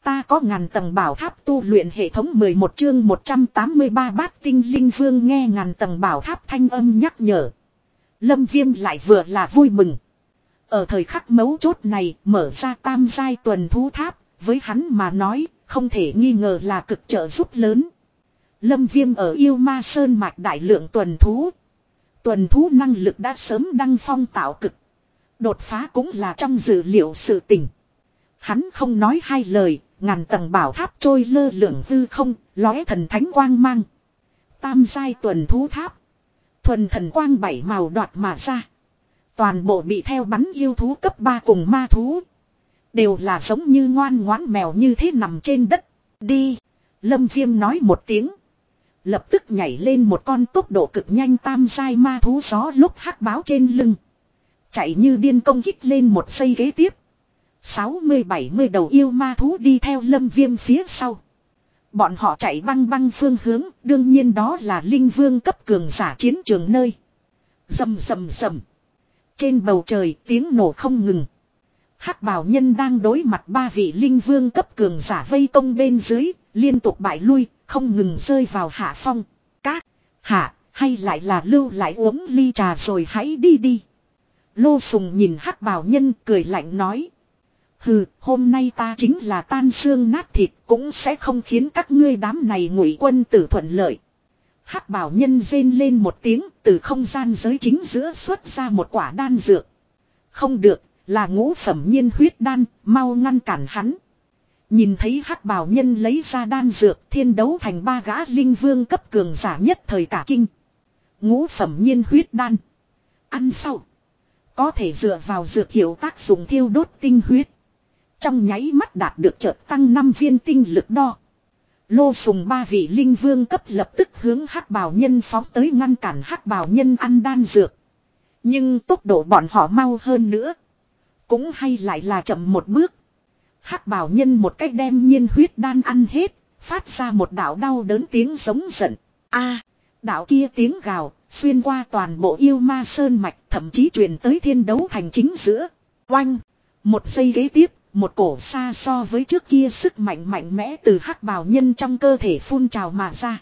Speaker 1: Ta có ngàn tầng bảo tháp tu luyện hệ thống 11 chương 183 bát tinh linh vương nghe ngàn tầng bảo tháp thanh âm nhắc nhở. Lâm viêm lại vừa là vui mừng. Ở thời khắc mấu chốt này mở ra tam giai tuần thú tháp, với hắn mà nói, không thể nghi ngờ là cực trợ giúp lớn. Lâm viêm ở yêu ma sơn mạch đại lượng tuần thú. Tuần thú năng lực đã sớm đăng phong tạo cực. Đột phá cũng là trong dữ liệu sự tình Hắn không nói hai lời, ngàn tầng bảo tháp trôi lơ lửng hư không, lóe thần thánh quang mang. Tam giai tuần thú tháp. Thuần thần quang bảy màu đoạt mà ra. Toàn bộ bị theo bắn yêu thú cấp 3 cùng ma thú. Đều là giống như ngoan ngoãn mèo như thế nằm trên đất. Đi. Lâm viêm nói một tiếng. Lập tức nhảy lên một con tốc độ cực nhanh tam giai ma thú gió lúc hắc báo trên lưng. Chạy như điên công kích lên một xây ghế tiếp. 60-70 đầu yêu ma thú đi theo lâm viêm phía sau. Bọn họ chạy băng băng phương hướng, đương nhiên đó là linh vương cấp cường giả chiến trường nơi. Dầm dầm dầm. Trên bầu trời tiếng nổ không ngừng. hắc bảo nhân đang đối mặt ba vị linh vương cấp cường giả vây công bên dưới, liên tục bại lui, không ngừng rơi vào hạ phong. Các, hạ, hay lại là lưu lại uống ly trà rồi hãy đi đi. Lô sùng nhìn hắc bảo nhân cười lạnh nói. Hừ, hôm nay ta chính là tan xương nát thịt cũng sẽ không khiến các ngươi đám này ngụy quân tử thuận lợi. hắc bảo nhân rên lên một tiếng từ không gian giới chính giữa xuất ra một quả đan dược. Không được, là ngũ phẩm nhiên huyết đan, mau ngăn cản hắn. Nhìn thấy hắc bảo nhân lấy ra đan dược thiên đấu thành ba gã linh vương cấp cường giả nhất thời cả kinh. Ngũ phẩm nhiên huyết đan. Ăn sau. Có thể dựa vào dược hiệu tác dụng thiêu đốt tinh huyết. Trong nháy mắt đạt được chợt tăng 5 viên tinh lực đo. Lô sùng ba vị linh vương cấp lập tức hướng hắc bào nhân phóng tới ngăn cản hắc bào nhân ăn đan dược. Nhưng tốc độ bọn họ mau hơn nữa. Cũng hay lại là chậm một bước. hắc bào nhân một cách đem nhiên huyết đan ăn hết. Phát ra một đạo đau đớn tiếng giống giận. a đạo kia tiếng gào, xuyên qua toàn bộ yêu ma sơn mạch, thậm chí truyền tới thiên đấu thành chính giữa. Oanh! Một giây ghế tiếp, một cổ xa so với trước kia sức mạnh mạnh mẽ từ hắc bào nhân trong cơ thể phun trào mà ra.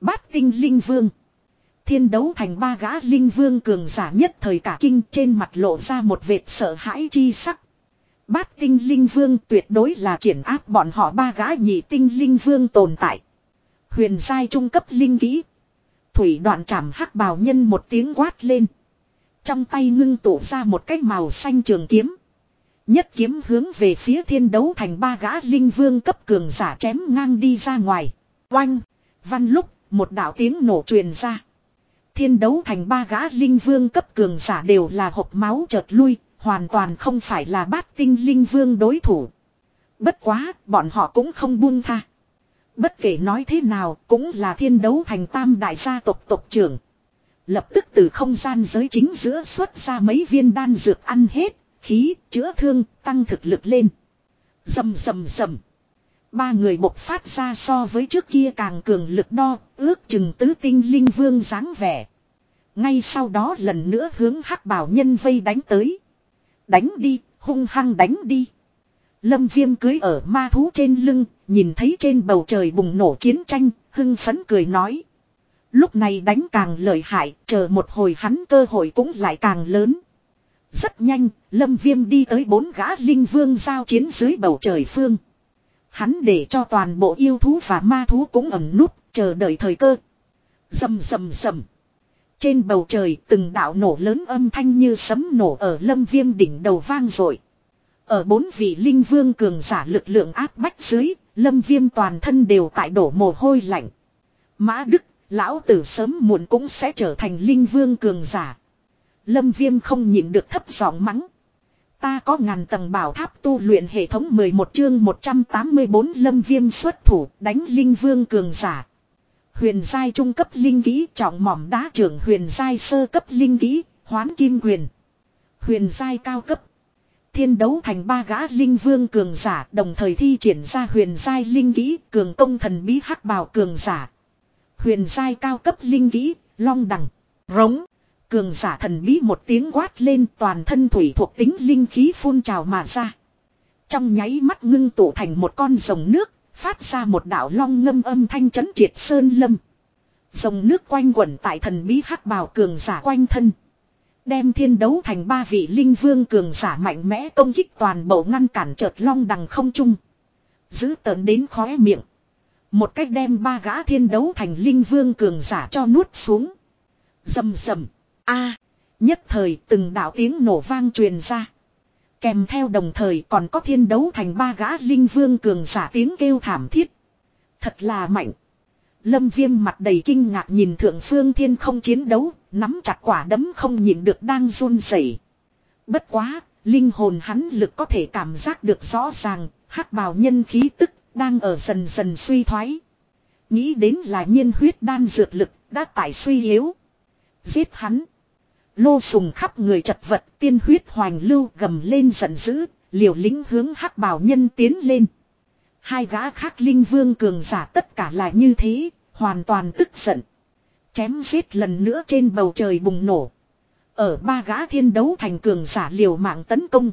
Speaker 1: Bát tinh linh vương. Thiên đấu thành ba gã linh vương cường giả nhất thời cả kinh trên mặt lộ ra một vệt sợ hãi chi sắc. Bát tinh linh vương tuyệt đối là triển áp bọn họ ba gã nhị tinh linh vương tồn tại. Huyền giai trung cấp linh kỹ. Thủy đoạn chạm hắc bào nhân một tiếng quát lên. Trong tay ngưng tụ ra một cái màu xanh trường kiếm. Nhất kiếm hướng về phía thiên đấu thành ba gã linh vương cấp cường giả chém ngang đi ra ngoài. Oanh! Văn lúc, một đạo tiếng nổ truyền ra. Thiên đấu thành ba gã linh vương cấp cường giả đều là hộp máu chợt lui, hoàn toàn không phải là bát tinh linh vương đối thủ. Bất quá, bọn họ cũng không buông tha. Bất kể nói thế nào, cũng là thiên đấu thành tam đại gia tộc tộc trưởng. Lập tức từ không gian giới chính giữa xuất ra mấy viên đan dược ăn hết, khí, chữa thương, tăng thực lực lên. Dầm dầm dầm. Ba người bộc phát ra so với trước kia càng cường lực đo, ước chừng tứ tinh linh vương dáng vẻ. Ngay sau đó lần nữa hướng hắc bảo nhân vây đánh tới. Đánh đi, hung hăng đánh đi. Lâm viêm cưới ở ma thú trên lưng, nhìn thấy trên bầu trời bùng nổ chiến tranh, hưng phấn cười nói. Lúc này đánh càng lợi hại, chờ một hồi hắn cơ hội cũng lại càng lớn. Rất nhanh, Lâm Viêm đi tới bốn gã linh vương giao chiến dưới bầu trời phương. Hắn để cho toàn bộ yêu thú và ma thú cũng ẩn nút chờ đợi thời cơ. Dầm dầm dầm. Trên bầu trời từng đạo nổ lớn âm thanh như sấm nổ ở lâm viêm đỉnh đầu vang rồi. Ở bốn vị linh vương cường giả lực lượng áp bách dưới, lâm viêm toàn thân đều tại đổ mồ hôi lạnh. Mã Đức, lão tử sớm muộn cũng sẽ trở thành linh vương cường giả. Lâm Viêm không nhịn được thấp giọng mắng. Ta có ngàn tầng bảo tháp tu luyện hệ thống 11 chương 184 Lâm Viêm xuất thủ đánh linh vương cường giả. Huyền giai trung cấp linh kỹ trọng mỏm đá trưởng huyền giai sơ cấp linh kỹ, hoán kim quyền. Huyền giai cao cấp. Thiên đấu thành ba gã linh vương cường giả đồng thời thi triển ra huyền giai linh kỹ cường công thần bí hắc bào cường giả. Huyền giai cao cấp linh kỹ, long đằng, rống. Cường giả thần bí một tiếng quát lên toàn thân thủy thuộc tính linh khí phun trào mà ra. Trong nháy mắt ngưng tụ thành một con rồng nước, phát ra một đạo long ngâm âm thanh chấn triệt sơn lâm. Rồng nước quanh quẩn tại thần bí hắc bào cường giả quanh thân. Đem thiên đấu thành ba vị linh vương cường giả mạnh mẽ công kích toàn bộ ngăn cản chợt long đằng không trung. Giữ tờn đến khóe miệng. Một cách đem ba gã thiên đấu thành linh vương cường giả cho nuốt xuống. Dầm dầm a Nhất thời từng đạo tiếng nổ vang truyền ra. Kèm theo đồng thời còn có thiên đấu thành ba gã linh vương cường giả tiếng kêu thảm thiết. Thật là mạnh. Lâm viêm mặt đầy kinh ngạc nhìn thượng phương thiên không chiến đấu, nắm chặt quả đấm không nhìn được đang run rẩy. Bất quá, linh hồn hắn lực có thể cảm giác được rõ ràng, hắc bào nhân khí tức, đang ở dần dần suy thoái. Nghĩ đến là nhiên huyết đan dược lực, đã tải suy yếu. Giết hắn. Lô sùng khắp người chật vật, tiên huyết hoành lưu gầm lên giận dữ, liều lính hướng hắc bào nhân tiến lên. Hai gã khác linh vương cường giả tất cả là như thế, hoàn toàn tức giận. Chém giết lần nữa trên bầu trời bùng nổ. Ở ba gã thiên đấu thành cường giả liều mạng tấn công.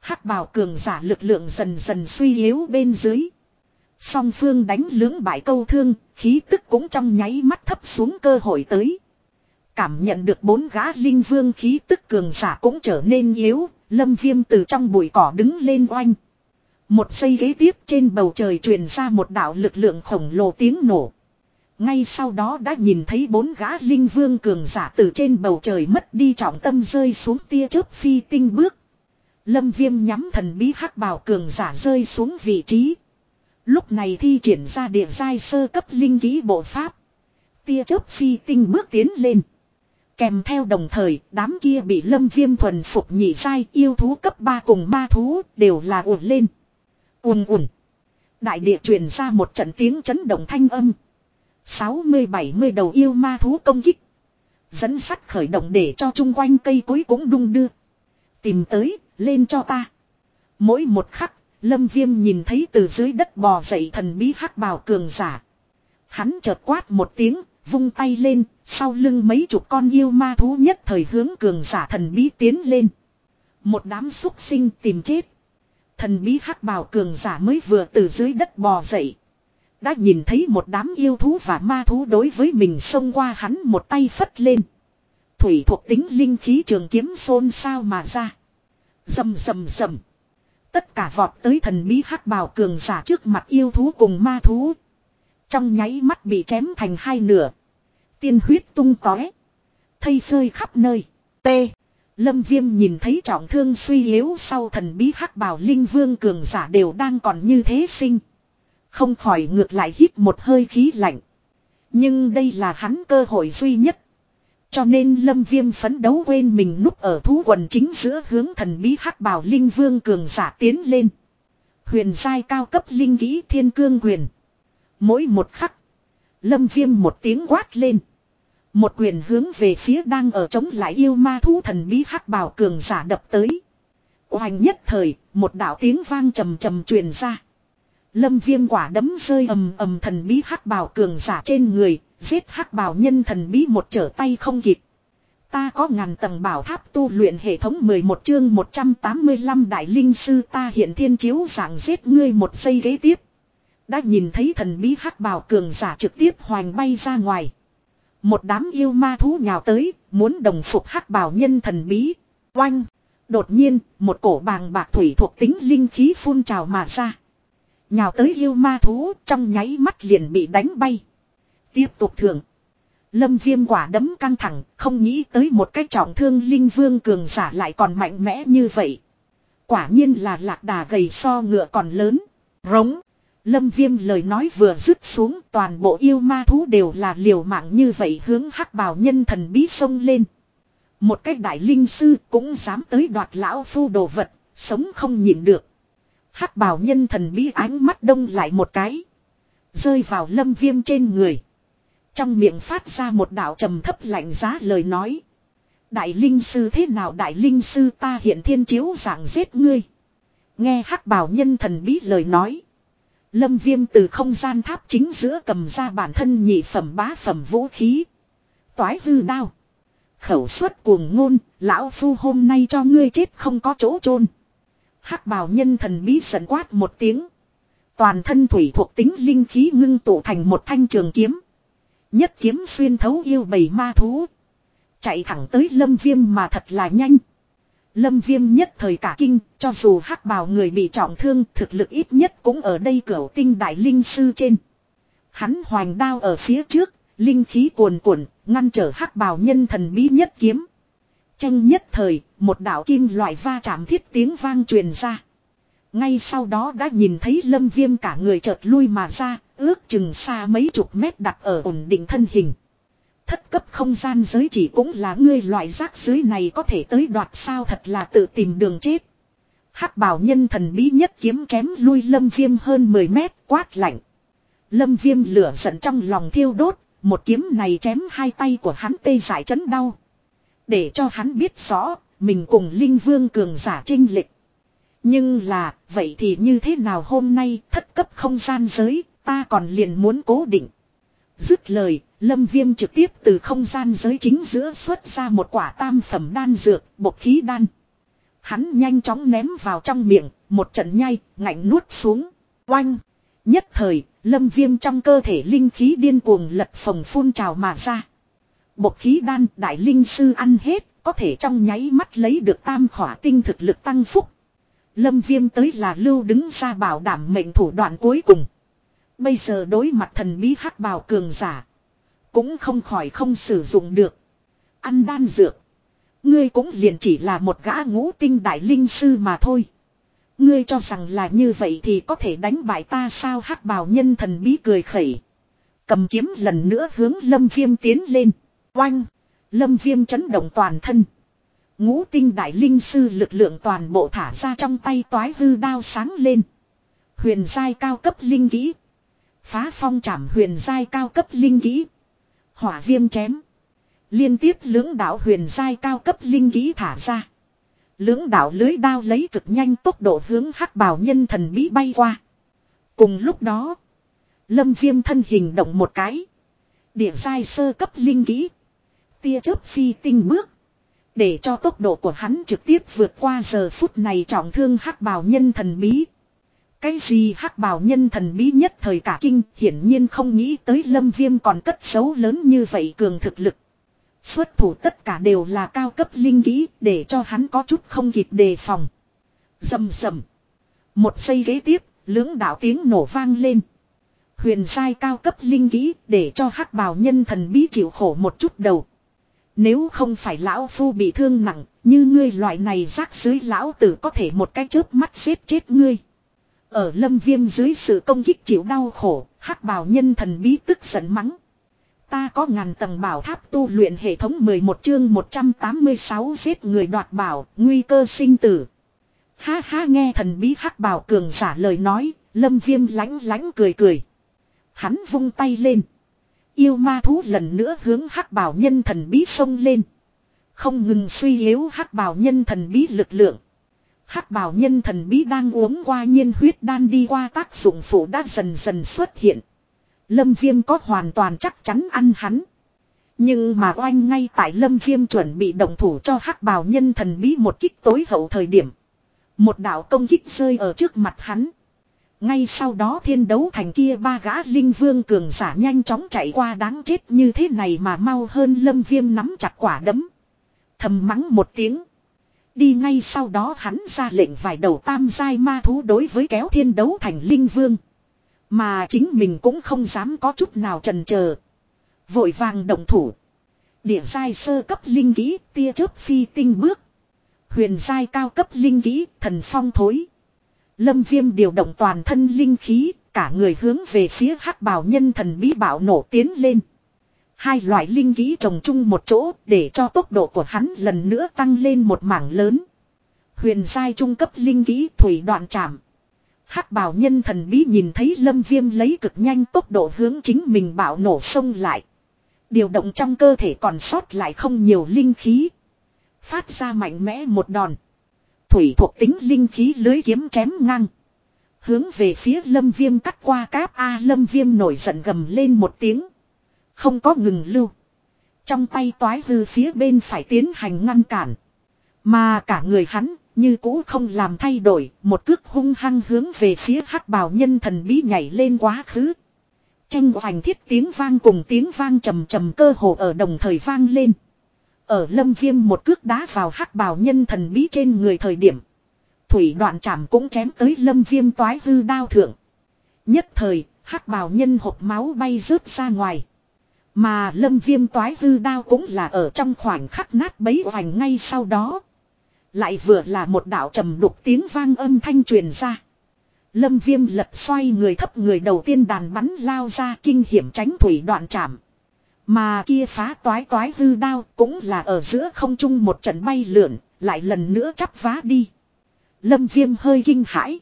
Speaker 1: hắc bào cường giả lực lượng dần dần suy yếu bên dưới. Song phương đánh lưỡng bại câu thương, khí tức cũng trong nháy mắt thấp xuống cơ hội tới. Cảm nhận được bốn gã linh vương khí tức cường giả cũng trở nên yếu, lâm viêm từ trong bụi cỏ đứng lên oanh. Một giây ghế tiếp trên bầu trời truyền ra một đạo lực lượng khổng lồ tiếng nổ. Ngay sau đó đã nhìn thấy bốn gã linh vương cường giả từ trên bầu trời mất đi trọng tâm rơi xuống tia chớp phi tinh bước. Lâm viêm nhắm thần bí hắc bào cường giả rơi xuống vị trí. Lúc này thi triển ra địa giai sơ cấp linh ký bộ pháp. Tia chớp phi tinh bước tiến lên. Kèm theo đồng thời, đám kia bị lâm viêm thuần phục nhị sai yêu thú cấp 3 cùng ma thú đều là ủn lên. ùn ùn. Đại địa truyền ra một trận tiếng chấn động thanh âm. 60-70 đầu yêu ma thú công kích. Dẫn sắt khởi động để cho chung quanh cây cối cũng đung đưa. Tìm tới, lên cho ta. Mỗi một khắc, lâm viêm nhìn thấy từ dưới đất bò dậy thần bí hắc bào cường giả. Hắn chợt quát một tiếng, vung tay lên, sau lưng mấy chục con yêu ma thú nhất thời hướng cường giả thần bí tiến lên. Một đám xúc sinh tìm chết. Thần bí hắc bào cường giả mới vừa từ dưới đất bò dậy. Đã nhìn thấy một đám yêu thú và ma thú đối với mình xông qua hắn một tay phất lên. Thủy thuộc tính linh khí trường kiếm xôn sao mà ra. Dầm dầm dầm. Tất cả vọt tới thần bí hắc bào cường giả trước mặt yêu thú cùng ma thú. Trong nháy mắt bị chém thành hai nửa. Tiên huyết tung tóe. Thây phơi khắp nơi. T. Lâm viêm nhìn thấy trọng thương suy yếu sau thần bí hắc bào linh vương cường giả đều đang còn như thế sinh. Không khỏi ngược lại hít một hơi khí lạnh. Nhưng đây là hắn cơ hội duy nhất. Cho nên lâm viêm phấn đấu quên mình núp ở thú quần chính giữa hướng thần bí hắc bào linh vương cường giả tiến lên. Huyền giai cao cấp linh kỹ thiên cương huyền. Mỗi một khắc. Lâm viêm một tiếng quát lên. Một quyền hướng về phía đang ở chống lại yêu ma thú thần bí hắc bào cường giả đập tới. Hoành nhất thời, một đạo tiếng vang trầm trầm truyền ra. Lâm viêm quả đấm rơi ầm ầm thần bí hắc bào cường giả trên người, giết hắc bào nhân thần bí một trở tay không kịp. Ta có ngàn tầng bảo tháp tu luyện hệ thống 11 chương 185 đại linh sư ta hiện thiên chiếu giảng giết ngươi một giây ghế tiếp. Đã nhìn thấy thần bí hắc bào cường giả trực tiếp hoành bay ra ngoài. Một đám yêu ma thú nhào tới, muốn đồng phục hắc bào nhân thần bí. Oanh! Đột nhiên, một cổ bàng bạc thủy thuộc tính linh khí phun trào mà ra. Nhào tới yêu ma thú trong nháy mắt liền bị đánh bay. Tiếp tục thưởng. Lâm viêm quả đấm căng thẳng, không nghĩ tới một cách trọng thương linh vương cường giả lại còn mạnh mẽ như vậy. Quả nhiên là lạc đà gầy so ngựa còn lớn. Rống. Lâm viêm lời nói vừa dứt xuống toàn bộ yêu ma thú đều là liều mạng như vậy hướng hắc bào nhân thần bí sông lên. Một cách đại linh sư cũng dám tới đoạt lão phu đồ vật, sống không nhịn được hắc bào nhân thần bí ánh mắt đông lại một cái. Rơi vào lâm viêm trên người. Trong miệng phát ra một đạo trầm thấp lạnh giá lời nói. Đại linh sư thế nào đại linh sư ta hiện thiên chiếu dạng giết ngươi. Nghe hắc bào nhân thần bí lời nói. Lâm viêm từ không gian tháp chính giữa cầm ra bản thân nhị phẩm bá phẩm vũ khí. Toái hư đao. Khẩu suất cuồng ngôn, lão phu hôm nay cho ngươi chết không có chỗ chôn hắc bào nhân thần bí sần quát một tiếng. Toàn thân thủy thuộc tính linh khí ngưng tụ thành một thanh trường kiếm. Nhất kiếm xuyên thấu yêu bầy ma thú. Chạy thẳng tới lâm viêm mà thật là nhanh. Lâm viêm nhất thời cả kinh, cho dù hắc bào người bị trọng thương, thực lực ít nhất cũng ở đây cửa tinh đại linh sư trên. Hắn hoành đao ở phía trước, linh khí cuồn cuộn, ngăn trở hắc bào nhân thần bí nhất kiếm. Tranh nhất thời, một đạo kim loại va chạm thiết tiếng vang truyền ra. Ngay sau đó đã nhìn thấy lâm viêm cả người chợt lui mà ra, ước chừng xa mấy chục mét đặt ở ổn định thân hình. Thất cấp không gian giới chỉ cũng là ngươi loại rác dưới này có thể tới đoạt sao thật là tự tìm đường chết. hắc bảo nhân thần bí nhất kiếm chém lui lâm viêm hơn 10 mét quát lạnh. Lâm viêm lửa giận trong lòng thiêu đốt, một kiếm này chém hai tay của hắn tê giải chấn đau. Để cho hắn biết rõ, mình cùng Linh Vương cường giả trinh lịch. Nhưng là, vậy thì như thế nào hôm nay thất cấp không gian giới, ta còn liền muốn cố định. Dứt lời, Lâm Viêm trực tiếp từ không gian giới chính giữa xuất ra một quả tam phẩm đan dược, bột khí đan. Hắn nhanh chóng ném vào trong miệng, một trận nhai, ngạnh nuốt xuống. Oanh! Nhất thời, Lâm Viêm trong cơ thể linh khí điên cuồng lật phồng phun trào mà ra. Bột khí đan đại linh sư ăn hết, có thể trong nháy mắt lấy được tam khỏa tinh thực lực tăng phúc. Lâm viêm tới là lưu đứng ra bảo đảm mệnh thủ đoạn cuối cùng. Bây giờ đối mặt thần bí hắc bào cường giả. Cũng không khỏi không sử dụng được. Ăn đan dược. Ngươi cũng liền chỉ là một gã ngũ tinh đại linh sư mà thôi. Ngươi cho rằng là như vậy thì có thể đánh bại ta sao hắc bào nhân thần bí cười khẩy. Cầm kiếm lần nữa hướng lâm viêm tiến lên. Oanh! Lâm viêm chấn động toàn thân. Ngũ tinh đại linh sư lực lượng toàn bộ thả ra trong tay toái hư đao sáng lên. Huyền giai cao cấp linh kỹ. Phá phong trảm huyền giai cao cấp linh kỹ. Hỏa viêm chém. Liên tiếp lưỡng đạo huyền giai cao cấp linh khí thả ra. Lưỡng đạo lưới đao lấy cực nhanh tốc độ hướng hắc bào nhân thần bí bay qua. Cùng lúc đó. Lâm viêm thân hình động một cái. Địa giai sơ cấp linh khí Tia chớp phi tinh bước. Để cho tốc độ của hắn trực tiếp vượt qua giờ phút này trọng thương hắc bào nhân thần bí. Cái gì hắc bào nhân thần bí nhất thời cả kinh hiển nhiên không nghĩ tới lâm viêm còn cất xấu lớn như vậy cường thực lực. Xuất thủ tất cả đều là cao cấp linh kỹ để cho hắn có chút không kịp đề phòng. Dầm dầm. Một giây ghế tiếp, lưỡng đạo tiếng nổ vang lên. Huyền sai cao cấp linh kỹ để cho hắc bào nhân thần bí chịu khổ một chút đầu. Nếu không phải lão phu bị thương nặng, như ngươi loại này rác dưới lão tử có thể một cái chớp mắt giết chết ngươi. Ở lâm viêm dưới sự công kích chịu đau khổ, hắc bào nhân thần bí tức giận mắng. Ta có ngàn tầng bảo tháp tu luyện hệ thống 11 chương 186 giết người đoạt bảo, nguy cơ sinh tử. Ha ha nghe thần bí hắc bào cường giả lời nói, lâm viêm lánh lánh cười cười. Hắn vung tay lên. Yêu ma thú lần nữa hướng hắc bảo nhân thần bí sông lên. Không ngừng suy yếu hắc bảo nhân thần bí lực lượng hắc bào nhân thần bí đang uống qua nhiên huyết đan đi qua tác dụng phụ đã dần dần xuất hiện. Lâm viêm có hoàn toàn chắc chắn ăn hắn. Nhưng mà oanh ngay tại lâm viêm chuẩn bị đồng thủ cho hắc bào nhân thần bí một kích tối hậu thời điểm. Một đạo công kích rơi ở trước mặt hắn. Ngay sau đó thiên đấu thành kia ba gã linh vương cường giả nhanh chóng chạy qua đáng chết như thế này mà mau hơn lâm viêm nắm chặt quả đấm. Thầm mắng một tiếng. Đi ngay sau đó hắn ra lệnh vài đầu tam giai ma thú đối với kéo thiên đấu thành linh vương. Mà chính mình cũng không dám có chút nào trần chờ Vội vàng động thủ. Địa giai sơ cấp linh kỹ tia chớp phi tinh bước. Huyền giai cao cấp linh kỹ thần phong thối. Lâm viêm điều động toàn thân linh khí, cả người hướng về phía hắc bào nhân thần bí bảo nổ tiến lên. Hai loại linh khí trồng chung một chỗ để cho tốc độ của hắn lần nữa tăng lên một mảng lớn. Huyền giai trung cấp linh khí thủy đoạn chạm. hắc bào nhân thần bí nhìn thấy lâm viêm lấy cực nhanh tốc độ hướng chính mình bảo nổ sông lại. Điều động trong cơ thể còn sót lại không nhiều linh khí. Phát ra mạnh mẽ một đòn thủy thuộc tính linh khí lưới kiếm chém ngang. Hướng về phía lâm viêm cắt qua cáp A lâm viêm nổi giận gầm lên một tiếng. Không có ngừng lưu. Trong tay toái hư phía bên phải tiến hành ngăn cản. Mà cả người hắn Như cũ không làm thay đổi, một cước hung hăng hướng về phía hắc bào nhân thần bí nhảy lên quá khứ. Tranh hoành thiết tiếng vang cùng tiếng vang trầm trầm cơ hồ ở đồng thời vang lên. Ở lâm viêm một cước đá vào hắc bào nhân thần bí trên người thời điểm. Thủy đoạn chạm cũng chém tới lâm viêm toái hư đao thượng. Nhất thời, hắc bào nhân hộp máu bay rớt ra ngoài. Mà lâm viêm toái hư đao cũng là ở trong khoảnh khắc nát bấy vành ngay sau đó. Lại vừa là một đạo trầm đục tiếng vang âm thanh truyền ra. Lâm viêm lật xoay người thấp người đầu tiên đàn bắn lao ra kinh hiểm tránh thủy đoạn chạm. Mà kia phá toái toái hư đao cũng là ở giữa không trung một trận bay lượn, lại lần nữa chắp vá đi. Lâm viêm hơi kinh hãi.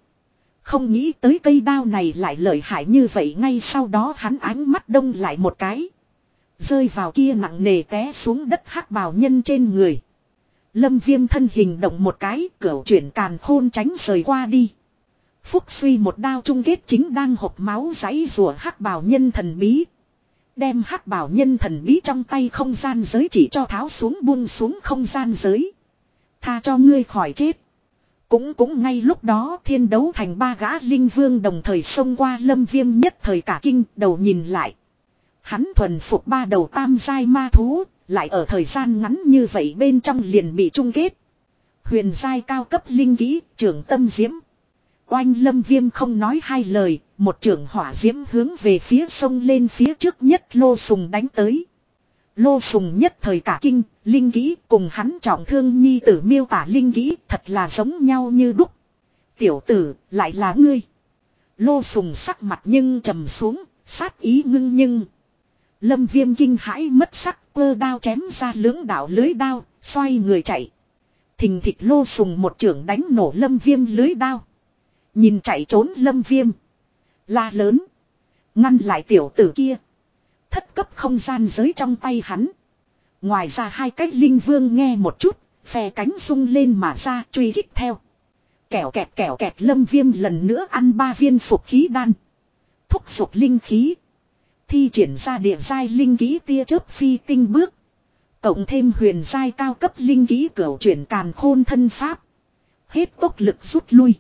Speaker 1: Không nghĩ tới cây đao này lại lợi hại như vậy ngay sau đó hắn ánh mắt đông lại một cái. Rơi vào kia nặng nề té xuống đất hắc bào nhân trên người. Lâm viêm thân hình động một cái, cửa chuyển càn khôn tránh rời qua đi. Phúc suy một đao trung kết chính đang hộp máu giấy rùa hắc bào nhân thần bí. Đem hắc bảo nhân thần bí trong tay không gian giới chỉ cho tháo xuống buông xuống không gian giới. Tha cho ngươi khỏi chết. Cũng cũng ngay lúc đó thiên đấu thành ba gã linh vương đồng thời xông qua lâm viêm nhất thời cả kinh, đầu nhìn lại. Hắn thuần phục ba đầu tam giai ma thú, lại ở thời gian ngắn như vậy bên trong liền bị chung kết. Huyền giai cao cấp linh kỹ, trưởng tâm diễm. Oanh lâm viêm không nói hai lời, một trưởng hỏa diễm hướng về phía sông lên phía trước nhất lô sùng đánh tới. Lô sùng nhất thời cả kinh, linh kỹ cùng hắn trọng thương nhi tử miêu tả linh kỹ thật là giống nhau như đúc. Tiểu tử, lại là ngươi. Lô sùng sắc mặt nhưng trầm xuống, sát ý ngưng nhưng. Lâm viêm kinh hãi mất sắc cơ đao chém ra lưỡng đảo lưới đao, xoay người chạy. Thình thịt lô sùng một trưởng đánh nổ lâm viêm lưới đao. Nhìn chạy trốn lâm viêm. La lớn. Ngăn lại tiểu tử kia. Thất cấp không gian giới trong tay hắn. Ngoài ra hai cách linh vương nghe một chút. Phe cánh sung lên mà ra truy kích theo. Kẻo kẹt kẻo kẹt lâm viêm lần nữa ăn ba viên phục khí đan. Thúc sụp linh khí. Thi triển ra địa giai linh ký tia chớp phi tinh bước. Cộng thêm huyền giai cao cấp linh ký cửu chuyển càn khôn thân pháp. Hết tốc lực rút lui.